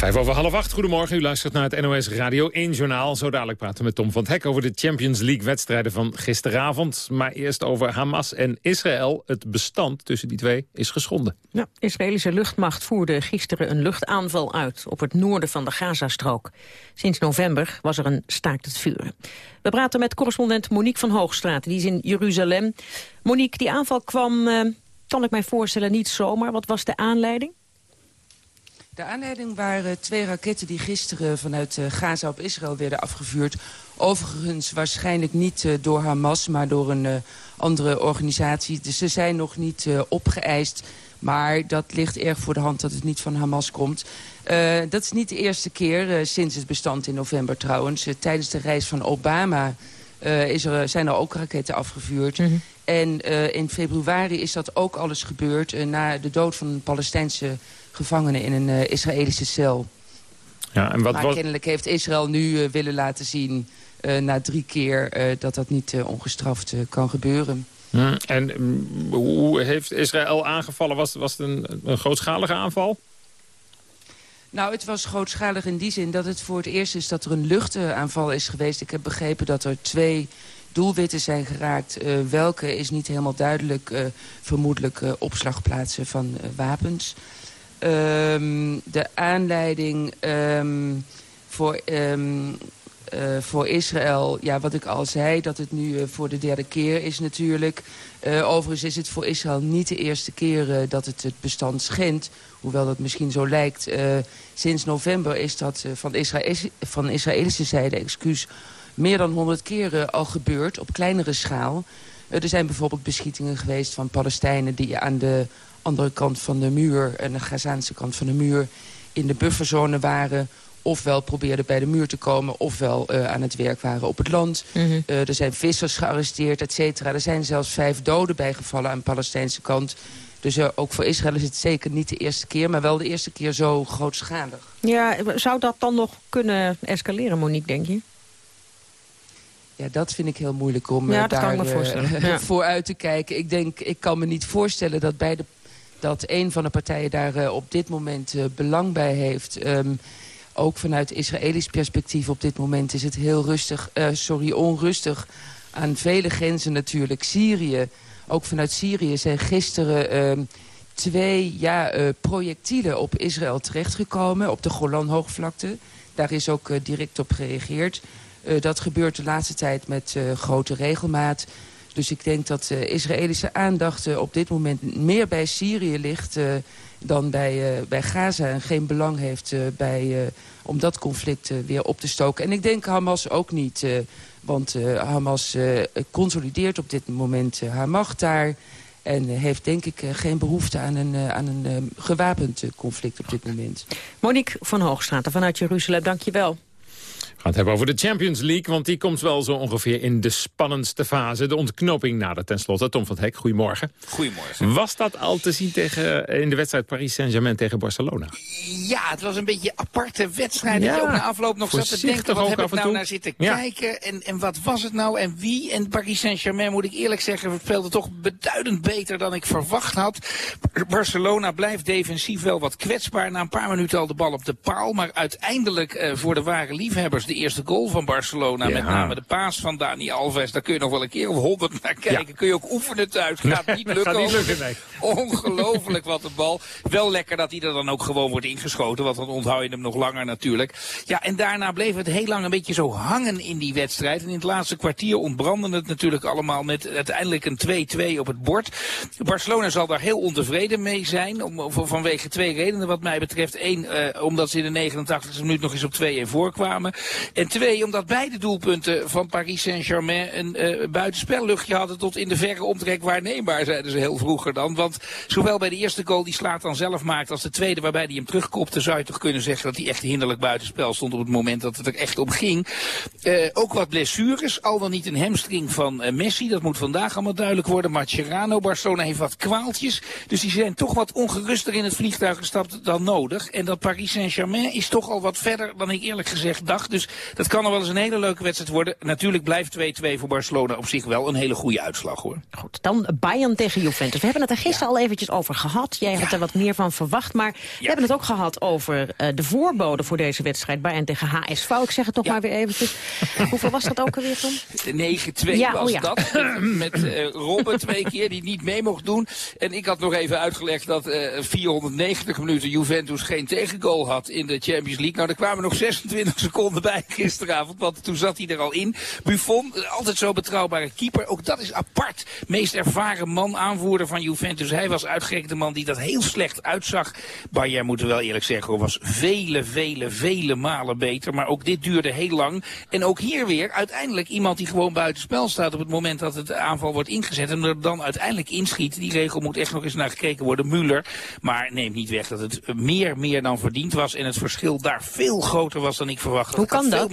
Vijf over half acht, goedemorgen. U luistert naar het NOS Radio 1-journaal. Zo dadelijk praten we met Tom van Hek over de Champions League-wedstrijden van gisteravond. Maar eerst over Hamas en Israël. Het bestand tussen die twee is geschonden. Ja, Israëlische luchtmacht voerde gisteren een luchtaanval uit... op het noorden van de Gazastrook. Sinds november was er een staakt het vuren. We praten met correspondent Monique van Hoogstraat. Die is in Jeruzalem. Monique, die aanval kwam, eh, kan ik mij voorstellen, niet zomaar. Wat was de aanleiding? De aanleiding waren twee raketten die gisteren vanuit uh, Gaza op Israël werden afgevuurd. Overigens waarschijnlijk niet uh, door Hamas, maar door een uh, andere organisatie. Dus ze zijn nog niet opgeëist. Maar dat ligt erg voor de hand dat het niet van Hamas komt. dat is niet de eerste keer sinds het bestand in november trouwens. tijdens de reis van Obama is er, zijn er ook raketten afgevuurd. Mm -hmm. En in februari is dat ook alles gebeurd na de dood van een Palestijnse gevangenen in een uh, Israëlische cel. Ja, en wat, maar kennelijk heeft Israël nu uh, willen laten zien... Uh, na drie keer dat dat niet ongestraft kan gebeuren. Hmm. En um, hoe heeft Israël aangevallen? Was, was het een, een grootschalige aanval? Nou, het was grootschalig in die zin dat het voor het eerst is dat er een luchtaanval is geweest. Ik heb begrepen dat er twee doelwitten zijn geraakt. Uh, welke is niet helemaal duidelijk. Uh, vermoedelijk uh, opslagplaatsen van wapens. Um, de aanleiding um, voor, um, uh, voor Israël, ja, wat ik al zei, dat het nu uh, voor de derde keer is natuurlijk. Uh, overigens is het voor Israël niet de eerste keer dat het het bestand schendt. Hoewel dat misschien zo lijkt. sinds november is dat van, Israël, van Israëlische zijde, excuus, meer dan honderd keer al gebeurd op kleinere schaal. er zijn bijvoorbeeld beschietingen geweest van Palestijnen die aan de andere kant van de muur... en de Gazaanse kant van de muur in de bufferzone waren... ofwel probeerden bij de muur te komen... ofwel uh, aan het werk waren op het land. Mm -hmm. uh, er zijn vissers gearresteerd, et cetera. Er zijn zelfs vijf doden bijgevallen aan de Palestijnse kant... Dus uh, ook voor Israël is het zeker niet de eerste keer... maar wel de eerste keer zo grootschalig. Ja, zou dat dan nog kunnen escaleren, Monique, denk je? Ja, dat vind ik heel moeilijk om ja, daar ja. vooruit te kijken. Ik denk, ik kan me niet voorstellen dat beide dat een van de partijen daar uh, op dit moment uh, belang bij heeft. Um, ook vanuit Israëlisch perspectief op dit moment is het heel rustig, uh, sorry, onrustig aan vele grenzen natuurlijk. Syrië, ook vanuit Syrië zijn gisteren uh, twee ja, projectielen op Israël terechtgekomen, op de Golanhoogvlakte. Daar is ook direct op gereageerd. Dat gebeurt de laatste tijd met grote regelmaat. Dus ik denk dat de Israëlische aandacht uh, op dit moment meer bij Syrië ligt... Uh, dan bij, bij Gaza en geen belang heeft bij, om dat conflict weer op te stoken. En ik denk Hamas ook niet, want Hamas consolideert op dit moment haar macht daar... En heeft denk ik geen behoefte aan een, aan een gewapend conflict op dit moment. Monique van Hoogstraat vanuit Jeruzalem, dank je wel. We gaan het hebben over de Champions League, want die komt wel zo ongeveer in de spannendste fase. De ontknoping nader tenslotte. Tom van het Hek, goedemorgen. Goedemorgen. Was dat al te zien tegen, in de wedstrijd Paris Saint-Germain tegen Barcelona? Ja, het was een beetje een aparte wedstrijd. Ja, dat je ook na afloop nog zat te denken, wat heb ik nou naar zitten ja. kijken? En, en wat was het nou en wie? En Paris Saint-Germain, moet ik eerlijk zeggen, speelde toch beduidend beter dan ik verwacht had. Barcelona blijft defensief wel wat kwetsbaar. Na een paar minuten al de bal op de paal. Maar uiteindelijk uh, voor de ware liefhebbers de eerste goal van Barcelona. Ja. Met name de paas van Dani Alves. Daar kun je nog wel een keer of honderd naar kijken. Ja. Kun je ook oefenen thuis. Gaat niet lukken. Gaat niet lukken nee. Ongelooflijk wat een bal. Wel lekker dat hij er dan ook gewoon wordt ingeschoten. Want dan onthoud je hem nog langer natuurlijk. Ja, en daarna bleef het heel lang een beetje zo hangen in die wedstrijd. En in het laatste kwartier ontbrandde het natuurlijk allemaal met uiteindelijk een 2-2 op het bord. Barcelona zal daar heel ontevreden mee zijn. Om, vanwege twee redenen wat mij betreft. Eén, uh, omdat ze in de 89e minuut nog eens op 2-1 voorkwamen. En twee, omdat beide doelpunten van Paris Saint-Germain een uh, buitenspelluchtje hadden tot in de verre omtrek waarneembaar, zeiden ze heel vroeger dan. Want zowel bij de eerste goal die Slaat dan zelf maakt als de tweede waarbij hij hem terugkopte, zou je toch kunnen zeggen dat hij echt hinderlijk buitenspel stond op het moment dat het er echt om ging. Uh, ook wat blessures, al dan niet een hamstring van uh, Messi, dat moet vandaag allemaal duidelijk worden. Mascherano, Barcelona heeft wat kwaaltjes, dus die zijn toch wat ongeruster in het vliegtuig gestapt dan nodig. En dat Paris Saint-Germain is toch al wat verder dan ik eerlijk gezegd dacht. Dus dat kan nog wel eens een hele leuke wedstrijd worden. Natuurlijk blijft 2-2 voor Barcelona op zich wel een hele goede uitslag hoor. Goed, dan Bayern tegen Juventus. We hebben het er gisteren al eventjes over gehad. Jij had er wat meer van verwacht. Maar we hebben het ook gehad over uh, de voorbode voor deze wedstrijd. Bayern tegen HSV. Ik zeg het toch maar weer eventjes. Hoeveel was dat ook alweer, Tom? 9-2 ja, was oh dat. Met uh, Robben twee keer die niet mee mocht doen. En ik had nog even uitgelegd dat uh, 490 minuten Juventus geen tegengoal had in de Champions League. Nou, er kwamen nog 26 seconden bij gisteravond. Want toen zat hij er al in. Buffon, altijd zo betrouwbare keeper. Ook dat is apart. Meest ervaren man, aanvoerder van Juventus. Hij was uitgerekend de man die dat heel slecht uitzag. Bayern, moeten we wel eerlijk zeggen, was vele, vele, vele malen beter. Maar ook dit duurde heel lang. En ook hier weer uiteindelijk iemand die gewoon buitenspel staat op het moment dat het aanval wordt ingezet. En er dan uiteindelijk inschiet. Die regel moet echt nog eens naar gekeken worden. Muller. Maar neemt niet weg dat het meer, meer dan verdiend was. En het verschil daar veel groter was dan ik verwachtte. Hoe kan uh,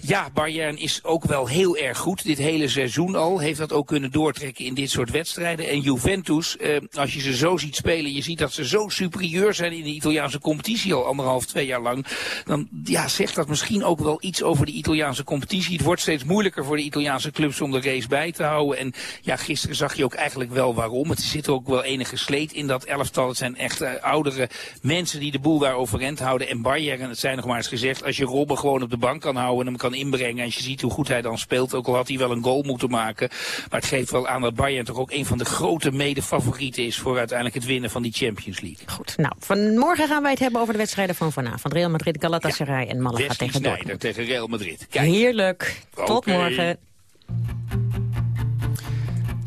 Ja, Bayern is ook wel heel erg goed. Dit hele seizoen al heeft dat ook kunnen doortrekken in dit soort wedstrijden. En Juventus, eh, als je ze zo ziet spelen, je ziet dat ze zo superieur zijn in de Italiaanse competitie al anderhalf, twee jaar lang. Dan ja, zegt dat misschien ook wel iets over de Italiaanse competitie. Het wordt steeds moeilijker voor de Italiaanse clubs om de race bij te houden. En ja, gisteren zag je ook eigenlijk wel waarom. Het zit ook wel enige sleet in dat elftal. Het zijn echt uh, oudere mensen die de boel daar overeind houden. En Bayern, het zijn nog maar eens gezegd, als je Robben gewoon op de bank kan houden en inbrengen. En je ziet hoe goed hij dan speelt, ook al had hij wel een goal moeten maken. Maar het geeft wel aan dat Bayern toch ook een van de grote mede-favorieten is voor uiteindelijk het winnen van die Champions League. Goed, nou, vanmorgen gaan wij het hebben over de wedstrijden van vanavond. Real Madrid, Galatasaray ja. en Malaga tegen Dortmund. tegen Real Madrid. Kijk. Heerlijk. Tot okay. morgen.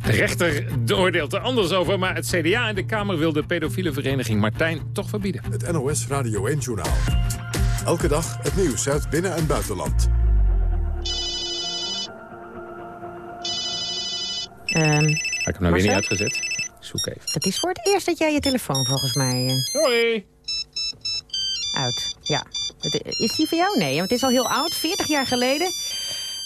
De rechter oordeelt er anders over, maar het CDA in de Kamer wil de pedofiele vereniging Martijn toch verbieden. Het NOS Radio 1 Journaal. Elke dag het nieuws uit binnen- en buitenland. Um, ik heb hem nou weer niet uitgezet. Zoek even. Het is voor het eerst dat jij je telefoon volgens mij... Uh... Sorry. Uit, ja. Is die voor jou? Nee, want het is al heel oud, 40 jaar geleden...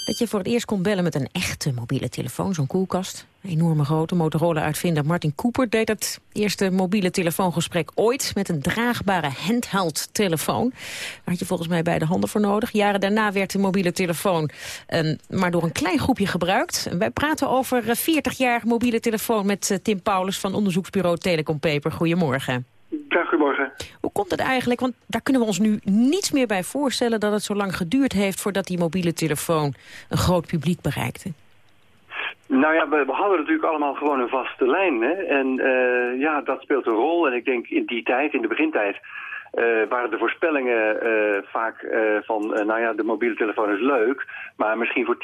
dat je voor het eerst kon bellen met een echte mobiele telefoon, zo'n koelkast. Enorme grote Motorola-uitvinder Martin Cooper deed het eerste mobiele telefoongesprek ooit... met een draagbare handheld-telefoon. Daar had je volgens mij beide handen voor nodig. Jaren daarna werd de mobiele telefoon um, maar door een klein groepje gebruikt. Wij praten over 40 jaar mobiele telefoon met uh, Tim Paulus... van onderzoeksbureau Telecom Paper. Goedemorgen. Goedemorgen. Hoe komt het eigenlijk? Want daar kunnen we ons nu niets meer bij voorstellen... dat het zo lang geduurd heeft voordat die mobiele telefoon een groot publiek bereikte. Nou ja, we, we hadden natuurlijk allemaal gewoon een vaste lijn. Hè? En uh, ja, dat speelt een rol. En ik denk in die tijd, in de begintijd... Uh, waren de voorspellingen uh, vaak van, nou ja, de mobiele telefoon is leuk, maar misschien voor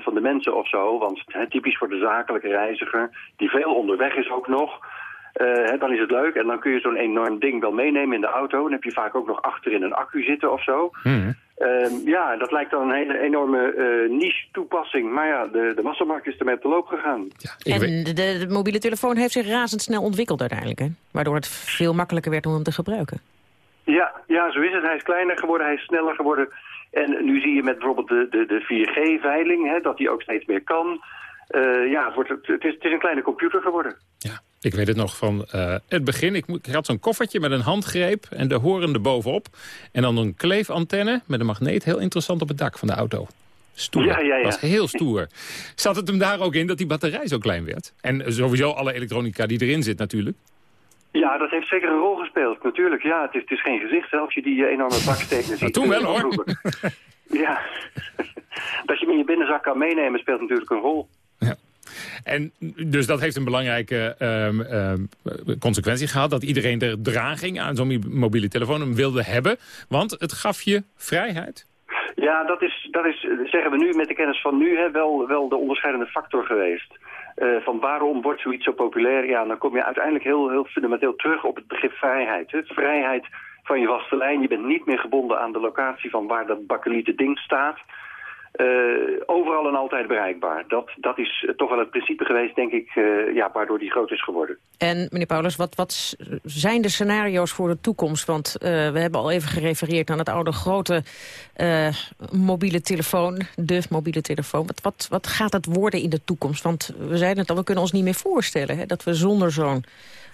10% van de mensen of zo, want typisch voor de zakelijke reiziger, die veel onderweg is ook nog, dan is het leuk en dan kun je zo'n enorm ding wel meenemen in de auto. Dan heb je vaak ook nog achterin een accu zitten of zo. Hmm. Uh, ja, dat lijkt dan een hele enorme uh, niche-toepassing. Maar ja, de, de massamarkt is ermee op de loop gegaan. Ja, en de, de, de, mobiele telefoon heeft zich razendsnel ontwikkeld uiteindelijk. Hè? Waardoor het veel makkelijker werd om hem te gebruiken. Ja, ja, zo is het. Hij is kleiner geworden, hij is sneller geworden. En nu zie je met bijvoorbeeld de, de, de 4G-veiling, dat die ook steeds meer kan. Uh, ja, het, wordt, het, is, het is een kleine computer geworden. Ja. Ik weet het nog van uh, het begin. Ik, ik, had zo'n koffertje met een handgreep en de horen bovenop. En dan een kleefantenne met een magneet. Heel interessant op het dak van de auto. Stoer. Ja, ja, ja. was heel stoer. Zat het hem daar ook in dat die batterij zo klein werd? En sowieso alle elektronica die erin zit natuurlijk. Ja, dat heeft zeker een rol gespeeld. Natuurlijk, ja. Het is, het is geen gezicht zelfs je die uh, enorme baksteken ziet. toen wel hoor. ja. dat je hem in je binnenzak kan meenemen speelt natuurlijk een rol. En dus dat heeft een belangrijke um, um, consequentie gehad... dat iedereen er draging aan zo'n mobiele telefoon wilde hebben. Want het gaf je vrijheid. Ja, dat is, dat is zeggen we nu met de kennis van nu hè, wel, wel de onderscheidende factor geweest. Uh, van waarom wordt zoiets zo populair? Ja, dan kom je uiteindelijk heel, heel fundamenteel terug op het begrip vrijheid. Hè. Vrijheid van je vaste lijn. Je bent niet meer gebonden aan de locatie van waar dat bakkelieten ding staat. Uh, overal en altijd bereikbaar. Dat, dat is toch wel het principe geweest, denk ik, uh, ja, waardoor die groot is geworden. En meneer Paulus, wat, wat zijn de scenario's voor de toekomst? Want we hebben al even gerefereerd aan het oude grote mobiele telefoon, de mobiele telefoon. Wat, wat, wat gaat het worden in de toekomst? Want we zeiden het al, we kunnen ons niet meer voorstellen hè, dat we zonder zo'n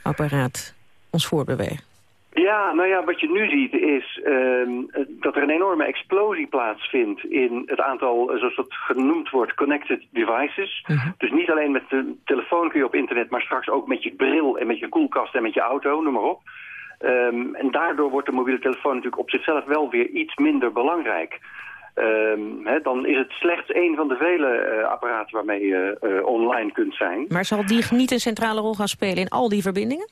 apparaat ons voorbewegen. Ja, nou ja, wat je nu ziet is uh, dat er een enorme explosie plaatsvindt in het aantal, eh, zoals dat genoemd wordt, connected devices. Uh mhm. -huh. Dus niet alleen met de telefoon kun je op internet, maar straks ook met je bril en met je koelkast en met je auto, noem maar op. Um, en daardoor wordt de mobiele telefoon natuurlijk op zichzelf wel weer iets minder belangrijk. Um, he, dan is het slechts een van de vele uh, apparaten waarmee je uh, online kunt zijn. Maar zal die niet een centrale rol gaan spelen in al die verbindingen?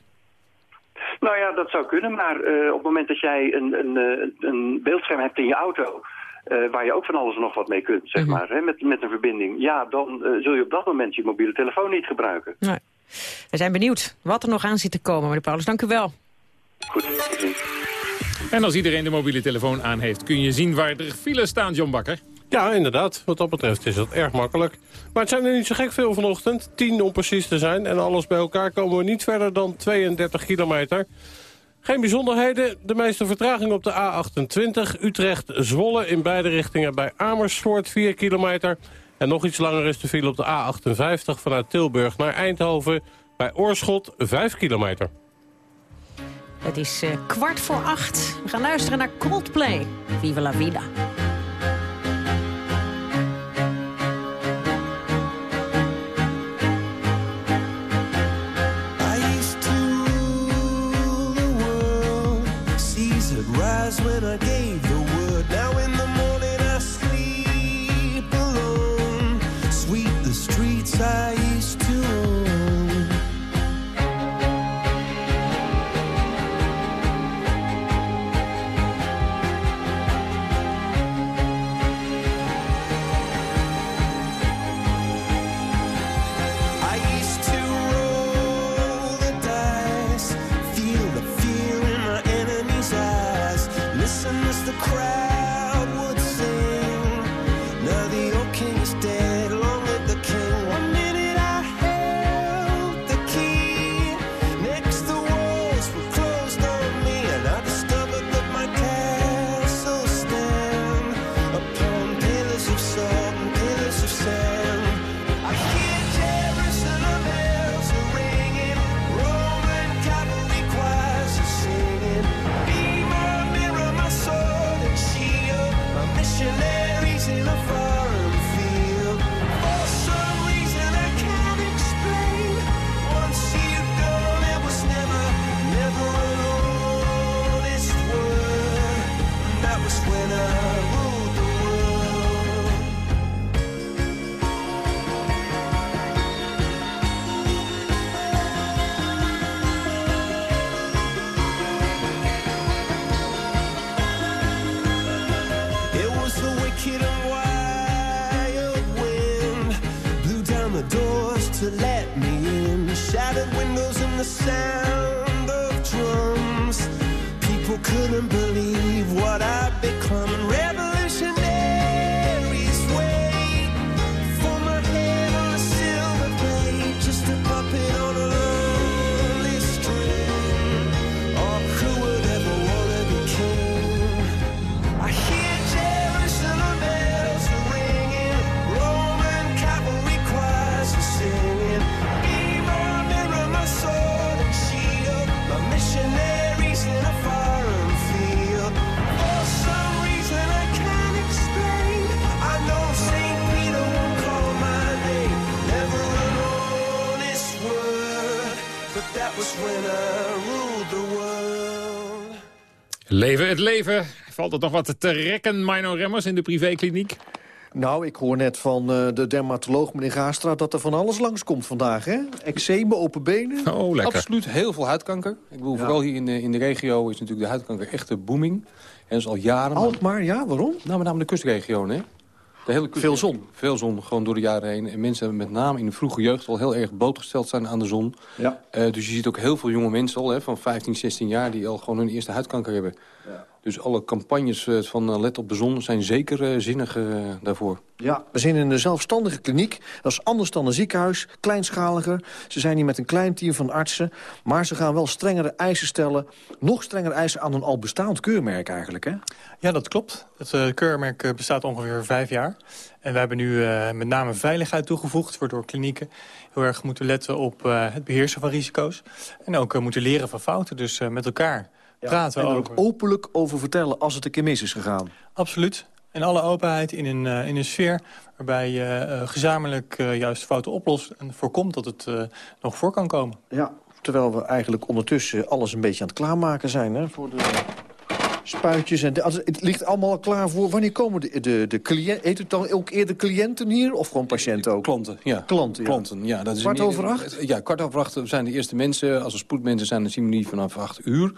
Nou ja, dat zou kunnen, maar uh, op het moment dat jij een, een, een beeldscherm hebt in je auto... Uh, waar je ook van alles en nog wat mee kunt, zeg mm -hmm. maar, hè, met, met een verbinding. Ja, dan uh, zul je op dat moment je mobiele telefoon niet gebruiken. Nee. We zijn benieuwd wat er nog aan zit te komen, meneer Paulus. Dank u wel. Goed, En als iedereen de mobiele telefoon aan heeft, kun je zien waar er files staan, John Bakker. Ja, inderdaad. Wat dat betreft is dat erg makkelijk. Maar het zijn er niet zo gek veel vanochtend. 10 om precies te zijn. En alles bij elkaar komen we niet verder dan 32 kilometer. Geen bijzonderheden. De meeste vertraging op de A28. Utrecht-Zwolle in beide richtingen bij Amersfoort 4 kilometer. En nog iets langer is de file op de A58 vanuit Tilburg naar Eindhoven. Bij Oorschot 5 kilometer. Het is uh, kwart voor acht. We gaan luisteren naar Coldplay. Viva la vida. When I gave the word. Now in Leven het leven. Valt het nog wat te rekken, Mino Remmers, in de privékliniek? Nou, ik hoor net van uh, de dermatoloog, meneer Gaastra... dat er van alles langskomt vandaag, hè? Open benen. Oh, lekker. Absoluut, heel veel huidkanker. Ik bedoel, Ja. vooral hier in de, in de regio is natuurlijk de huidkanker echt de booming. En dat is al jaren. Alkmaar, ja, waarom? Nou, met name de kustregio, hè? De hele Veel zon? Veel zon, gewoon door de jaren heen. En mensen met name in de vroege jeugd al heel erg blootgesteld zijn aan de zon. Ja. Uh, dus je ziet ook heel veel jonge mensen al, hè, van 15, 16 jaar... die al gewoon hun eerste huidkanker hebben. Ja. Dus alle campagnes uh, van uh, Let op de Zon zijn zeker zinnig daarvoor. Ja, we zijn in een zelfstandige kliniek. Dat is anders dan een ziekenhuis, kleinschaliger. Ze zijn hier met een klein team van artsen. Maar ze gaan wel strengere eisen stellen. Nog strengere eisen aan een al bestaand keurmerk eigenlijk, hè? Ja, dat klopt. Het keurmerk bestaat ongeveer vijf jaar. En we hebben nu uh, met name veiligheid toegevoegd... waardoor klinieken heel erg moeten letten op uh, het beheersen van risico's. En ook moeten leren van fouten, dus met elkaar praten en er ook openlijk over vertellen als het een keer mis is gegaan. Absoluut. En alle openheid in een, in een sfeer waarbij je gezamenlijk juist fouten oplost... en voorkomt dat het nog voor kan komen. Ja, terwijl we eigenlijk ondertussen alles een beetje aan het klaarmaken zijn... Hè, voor de spuitjes. En de, het ligt allemaal klaar voor. Wanneer komen de, de, de cliënten? Heet het dan ook eerder cliënten hier? Of gewoon patiënten ook? Klanten, ja. Klanten, ja. Klanten, ja dat is kwart over acht? Ja, kwart over acht zijn de eerste mensen. Als er spoedmensen zijn, dan zien we die vanaf acht uur.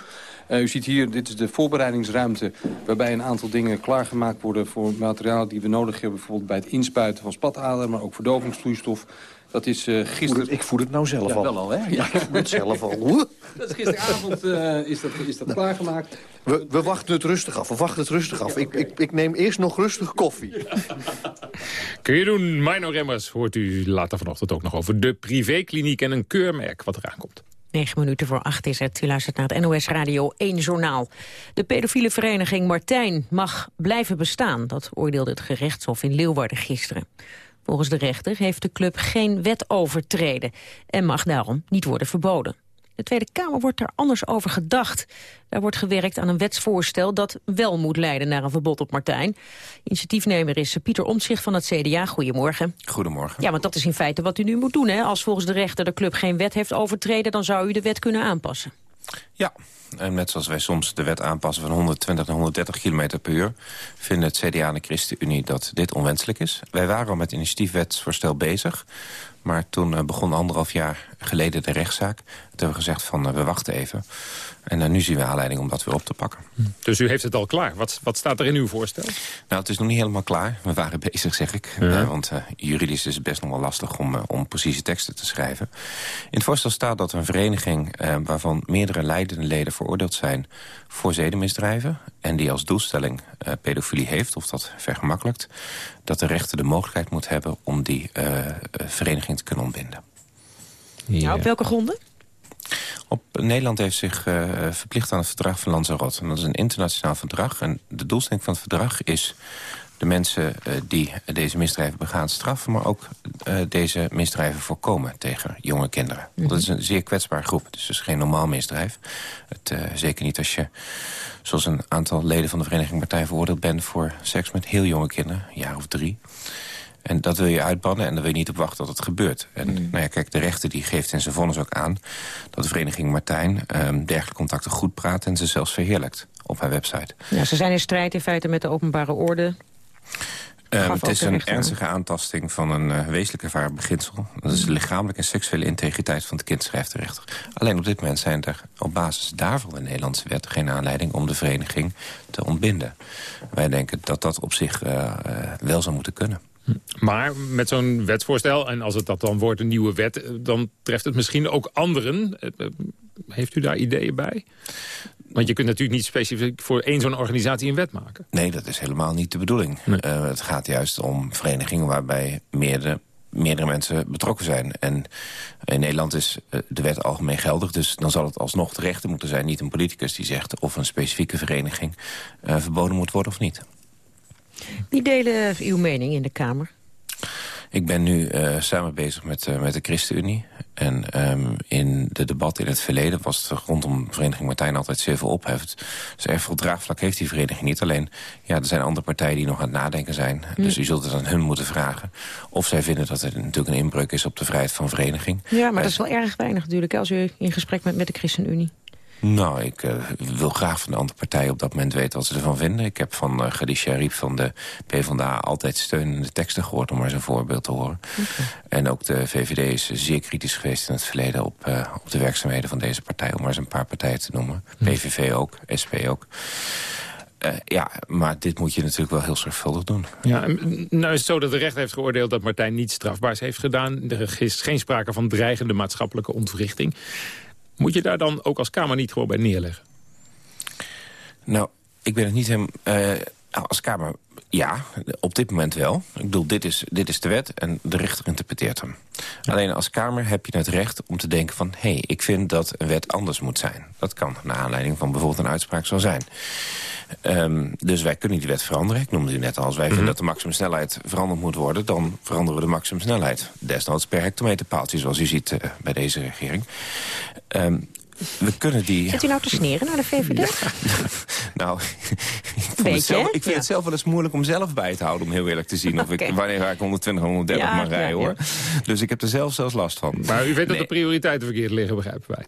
Uh, u ziet hier, dit is de voorbereidingsruimte... waarbij een aantal dingen klaargemaakt worden voor materialen die we nodig hebben. Bijvoorbeeld bij het inspuiten van spatader, maar ook verdovingsvloeistof. Dat is uh, gisteren... Ik voel het nou zelf ja, al. wel al, hè? Ja, ik voel het zelf al. dat is gisteravond uh, is dat, is dat klaargemaakt. We, we, wachten het rustig af. We wachten het rustig af. Ja, okay. ik, ik, ik, neem eerst nog rustig koffie. Ja. Kun je doen. Mino Remmers hoort u later vanochtend ook nog over de privékliniek en een keurmerk wat eraan komt. 9 minuten voor 8 is het. U luistert naar het NOS Radio 1 Journaal. De pedofiele vereniging Martijn mag blijven bestaan. Dat oordeelde het gerechtshof in Leeuwarden gisteren. Volgens de rechter heeft de club geen wet overtreden en mag daarom niet worden verboden. De Tweede Kamer wordt er anders over gedacht. Daar wordt gewerkt aan een wetsvoorstel dat wel moet leiden naar een verbod op Martijn. Initiatiefnemer is Pieter Omtzigt van het CDA. Goedemorgen. Goedemorgen. Ja, want dat is in feite wat u nu moet doen. Hè? Als volgens de rechter de club geen wet heeft overtreden... dan zou u de wet kunnen aanpassen. Ja, en net zoals wij soms de wet aanpassen van 120 naar 130 km per uur... vinden het CDA en de ChristenUnie dat dit onwenselijk is. Wij waren al met initiatiefwetsvoorstel bezig... maar toen begon anderhalf jaar geleden de rechtszaak. Toen hebben we gezegd van we wachten even. En uh, nu zien we aanleiding om dat weer op te pakken. Dus u heeft het al klaar. Wat, wat staat er in uw voorstel? Nou, het is nog niet helemaal klaar. We waren bezig, zeg ik. Ja. Uh, want uh, juridisch is het best nog wel lastig om, om precieze teksten te schrijven. In het voorstel staat dat een vereniging waarvan meerdere leidende leden veroordeeld zijn voor zedenmisdrijven... en die als doelstelling pedofilie heeft, of dat vergemakkelijkt... dat de rechter de mogelijkheid moet hebben om die vereniging te kunnen ontbinden. Ja. Nou, op welke gronden? Op, Nederland heeft zich uh, verplicht aan het verdrag van Lanzarote. En dat is een internationaal verdrag. En de doelstelling van het verdrag is de mensen uh, die deze misdrijven begaan straffen... maar ook uh, deze misdrijven voorkomen tegen jonge kinderen. -hmm. Dat is een zeer kwetsbare groep. Dus het is geen normaal misdrijf. Het, zeker niet als je, zoals een aantal leden van de Vereniging Partij... veroordeeld bent voor seks met heel jonge kinderen, een jaar of drie... En dat wil je uitbannen en dan wil je niet op wachten dat het gebeurt. En mm. nou ja, kijk, de rechter die geeft in zijn vonnis ook aan... dat de vereniging Martijn um, dergelijke contacten goed praat... en ze zelfs verheerlijkt op haar website. Ja, ze zijn in strijd in feite met de openbare orde... Um, het is een ernstige aantasting van een uh, wezenlijk ervaren beginsel. Dat is de lichamelijke en seksuele integriteit van het kind, schrijft de rechter. Alleen op dit moment zijn er op basis daarvan in de Nederlandse wet... geen aanleiding om de vereniging te ontbinden. Wij denken dat dat op zich uh, uh, wel zou moeten kunnen. Maar met zo'n wetsvoorstel, en als het dat dan wordt een nieuwe wet... dan treft het misschien ook anderen. Heeft u daar ideeën bij? Want je kunt natuurlijk niet specifiek voor één zo'n organisatie een wet maken. Nee, dat is helemaal niet de bedoeling. Nee. Uh, het gaat juist om verenigingen waarbij meerdere, meerdere mensen betrokken zijn. En in Nederland is de wet algemeen geldig. Dus dan zal het alsnog de rechter moeten zijn. Niet een politicus die zegt of een specifieke vereniging uh, verboden moet worden of niet. Wie delen uw mening in de Kamer? Ik ben nu uh, samen bezig met, uh, met de ChristenUnie. En um, in de debat in het verleden was het rondom Vereniging Martijn altijd zeer veel ophef. Dus erg veel draagvlak heeft die vereniging niet. Alleen, ja, er zijn andere partijen die nog aan het nadenken zijn. Mm. Dus u zult het aan hun moeten vragen. Of zij vinden dat er natuurlijk een inbreuk is op de vrijheid van vereniging. Ja, maar uh, dat is wel erg weinig natuurlijk, als u in gesprek bent met de ChristenUnie. Nou, ik uh, wil graag van de andere partijen op dat moment weten wat ze ervan vinden. Ik heb van uh, Gadi Sharif van de PvdA altijd steunende teksten gehoord... om maar zo'n voorbeeld te horen. Okay. En ook de VVD is zeer kritisch geweest in het verleden... op, uh, op de werkzaamheden van deze partij, om maar eens een paar partijen te noemen. Hm. PVV ook, SP ook. ja, maar dit moet je natuurlijk wel heel zorgvuldig doen. Ja, nou is het zo dat de rechter heeft geoordeeld dat Martijn niets strafbaars heeft gedaan. Er is geen sprake van dreigende maatschappelijke ontwrichting. Moet je daar dan ook als Kamer niet gewoon bij neerleggen? Nou, ik ben het niet helemaal... Uh, als Kamer, ja, op dit moment wel. Ik bedoel, dit is, dit is de wet en de rechter interpreteert hem. Alleen als Kamer heb je het recht om te denken van... hé, hey, ik vind dat een wet anders moet zijn. Dat kan naar aanleiding van bijvoorbeeld een uitspraak zo zijn. Um, dus wij kunnen die wet veranderen. Ik noemde u net al, als wij vinden mhm. dat de maximumsnelheid veranderd moet worden... dan veranderen we de maximumsnelheid. Desnoods per hectometerpaaltje, zoals u ziet uh, bij deze regering. Um, we kunnen die... Zit u nou te sneren naar de VVD? nou, ik, het zelf, ik vind het zelf wel eens moeilijk om zelf bij te houden... om heel eerlijk te zien of ik, wanneer ik 120 130 mag rijden, hoor. Dus ik heb er zelf zelfs last van. Maar u weet dat de prioriteiten verkeerd liggen, begrijpen wij.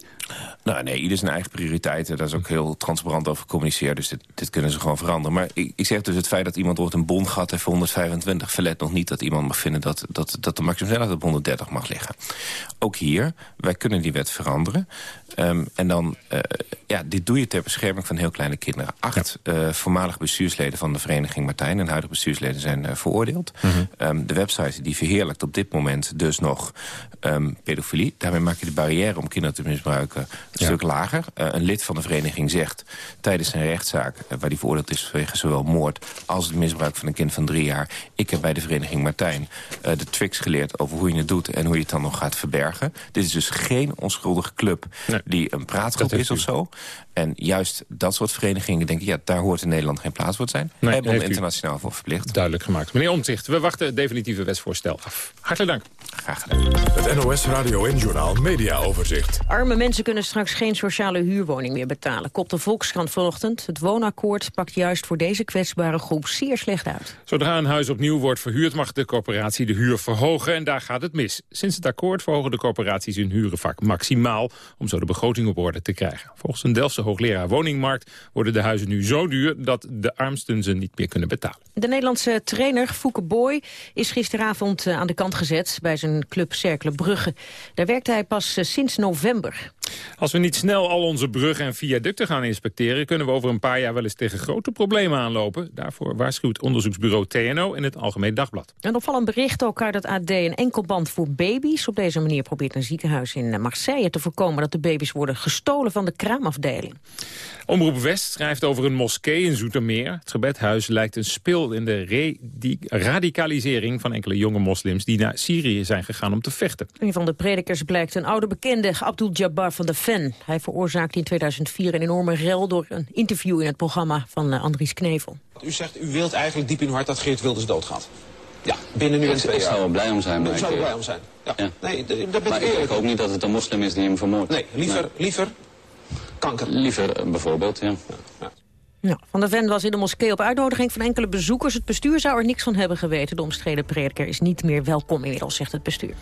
Nou, nee, ieder zijn eigen prioriteiten. Daar is ook heel transparant over gecommuniceerd. Dus dit, dit kunnen ze gewoon veranderen. Maar ik, ik, zeg dus het feit dat iemand wordt een bon gehad heeft voor 125... verlet nog niet dat iemand mag vinden dat, dat, dat de maximum op 130 mag liggen. Ook hier, wij kunnen die wet veranderen. Um, en dan, uh, ja, dit doe je ter bescherming van heel kleine kinderen. Acht ja. uh, voormalig bestuursleden van de Vereniging Martijn... en huidige bestuursleden zijn uh, veroordeeld. Mm -hmm. um, de website die verheerlijkt op dit moment dus nog um, pedofilie. Daarmee maak je de barrière om kinderen te misbruiken een ja. stuk lager. een lid van de vereniging zegt tijdens een rechtszaak... waar die veroordeeld is vanwege zowel moord als het misbruik van een kind van drie jaar... ik heb bij de Vereniging Martijn de tricks geleerd over hoe je het doet... en hoe je het dan nog gaat verbergen. Dit is dus geen onschuldige club nee. die een praatgroep is of zo. En juist dat soort verenigingen denken... ja, daar hoort in Nederland geen plaats voor te zijn. Nee, hebben we internationaal voor verplicht. Duidelijk gemaakt. Meneer Omtzigt, we wachten het definitieve wetsvoorstel af. Hartelijk dank. Graag gedaan. Het NOS Radio en Journaal Media Overzicht. Arme mensen kunnen straks geen sociale huurwoning meer betalen. Kopt de Volkskrant vanochtend. Het woonakkoord pakt juist voor deze kwetsbare groep zeer slecht uit. Zodra een huis opnieuw wordt verhuurd... mag de corporatie de huur verhogen en daar gaat het mis. Sinds het akkoord verhogen de corporaties hun huren vaak maximaal... om zo de begroting op orde te krijgen. Volgens een Delftse hoogleraar woningmarkt worden de huizen nu zo duur dat de armsten ze niet meer kunnen betalen. De Nederlandse trainer Fouke Boy is gisteravond eh, aan de kant gezet bij zijn club Cercle Brugge. Daar werkte hij pas eh, sinds november. Als we niet snel al onze bruggen en viaducten gaan inspecteren... kunnen we over een paar jaar wel eens tegen grote problemen aanlopen. Daarvoor waarschuwt onderzoeksbureau TNO in het Algemeen Dagblad. Een opvallend bericht ook uit het AD. Een enkelband voor baby's. Op deze manier probeert een ziekenhuis in Marseille te voorkomen... dat de baby's worden gestolen van de kraamafdeling. Omroep West schrijft over een moskee in Zoetermeer. Het gebedhuis lijkt een spil in de radicalisering van enkele jonge moslims... die naar Syrië zijn gegaan om te vechten. Een van de predikers blijkt een oude bekende, Abdul Jabbar van de Ven. Hij veroorzaakte in 2004 een enorme rel door een interview in het programma van uh, Andries Knevel. U zegt, u wilt eigenlijk diep in uw hart dat Geert Wilders doodgaat. Ja, binnen nu en twee jaar. Ik zou er blij om zijn. Maar ik zou er blij om zijn. Ja. ja. Nee, daar ben maar ik, ik hoop niet dat het een moslim is die hem vermoordt. Nee, liever, nee. liever kanker. Liever bijvoorbeeld, ja. ja. Ja, van der Ven was in de moskee op uitnodiging van enkele bezoekers. Het bestuur zou er niks van hebben geweten. De omstreden prediker is niet meer welkom inmiddels, zegt het bestuur.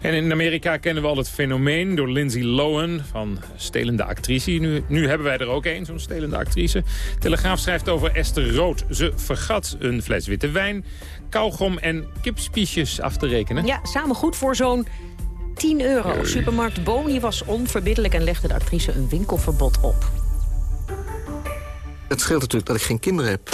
En in Amerika kennen we al het fenomeen door Lindsay Lohan van stelende actrice. Nu, nu hebben wij er ook een, zo'n stelende actrice. Telegraaf schrijft over Esther Rood. Ze vergat een fles witte wijn, kauwgom en kipspiesjes af te rekenen. Ja, samen goed voor zo'n 10 euro. Supermarkt Boni was onverbiddelijk en legde de actrice een winkelverbod op. Het scheelt natuurlijk dat ik geen kinderen heb.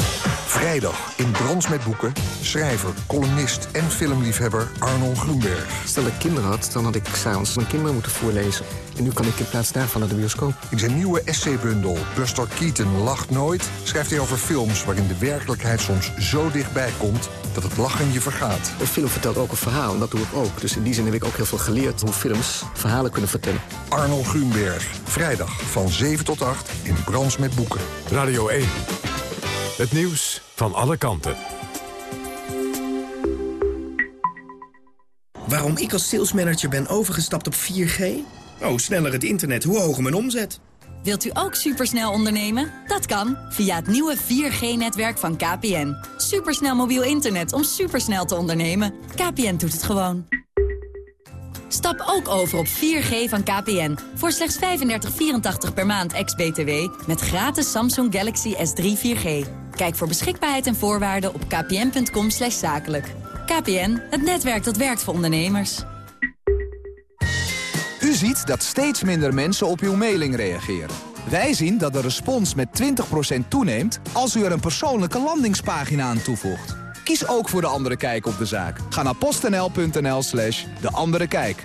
Vrijdag in Brans met Boeken. Schrijver, columnist en filmliefhebber Arnold Groenberg. Stel dat ik kinderen had, dan had ik s'avonds mijn kinderen moeten voorlezen. En nu kan ik in plaats daarvan naar de bioscoop. In zijn nieuwe essaybundel Buster Keaton lacht nooit... schrijft hij over films waarin de werkelijkheid soms zo dichtbij komt... dat het lachen je vergaat. Een film vertelt ook een verhaal en dat doe ik ook. Dus in die zin heb ik ook heel veel geleerd hoe films verhalen kunnen vertellen. Arnold Groenberg. Vrijdag van 7 tot 8 in Brans met Boeken. Radio 1. Het nieuws van alle kanten. Waarom ik als salesmanager ben overgestapt op 4G? Oh, sneller het internet, hoe hoger mijn omzet? Wilt u ook supersnel ondernemen? Dat kan via het nieuwe 4G-netwerk van KPN. Supersnel mobiel internet om supersnel te ondernemen. KPN doet het gewoon. Stap ook over op 4G van KPN. Voor slechts 35,84 per maand ex-BTW. Met gratis Samsung Galaxy S3 4G. Kijk voor beschikbaarheid en voorwaarden op kpn.com zakelijk. KPN, het netwerk dat werkt voor ondernemers. U ziet dat steeds minder mensen op uw mailing reageren. Wij zien dat de respons met 20% toeneemt als u er een persoonlijke landingspagina aan toevoegt. Kies ook voor De Andere Kijk op de zaak. Ga naar postnl.nl slash De Andere Kijk.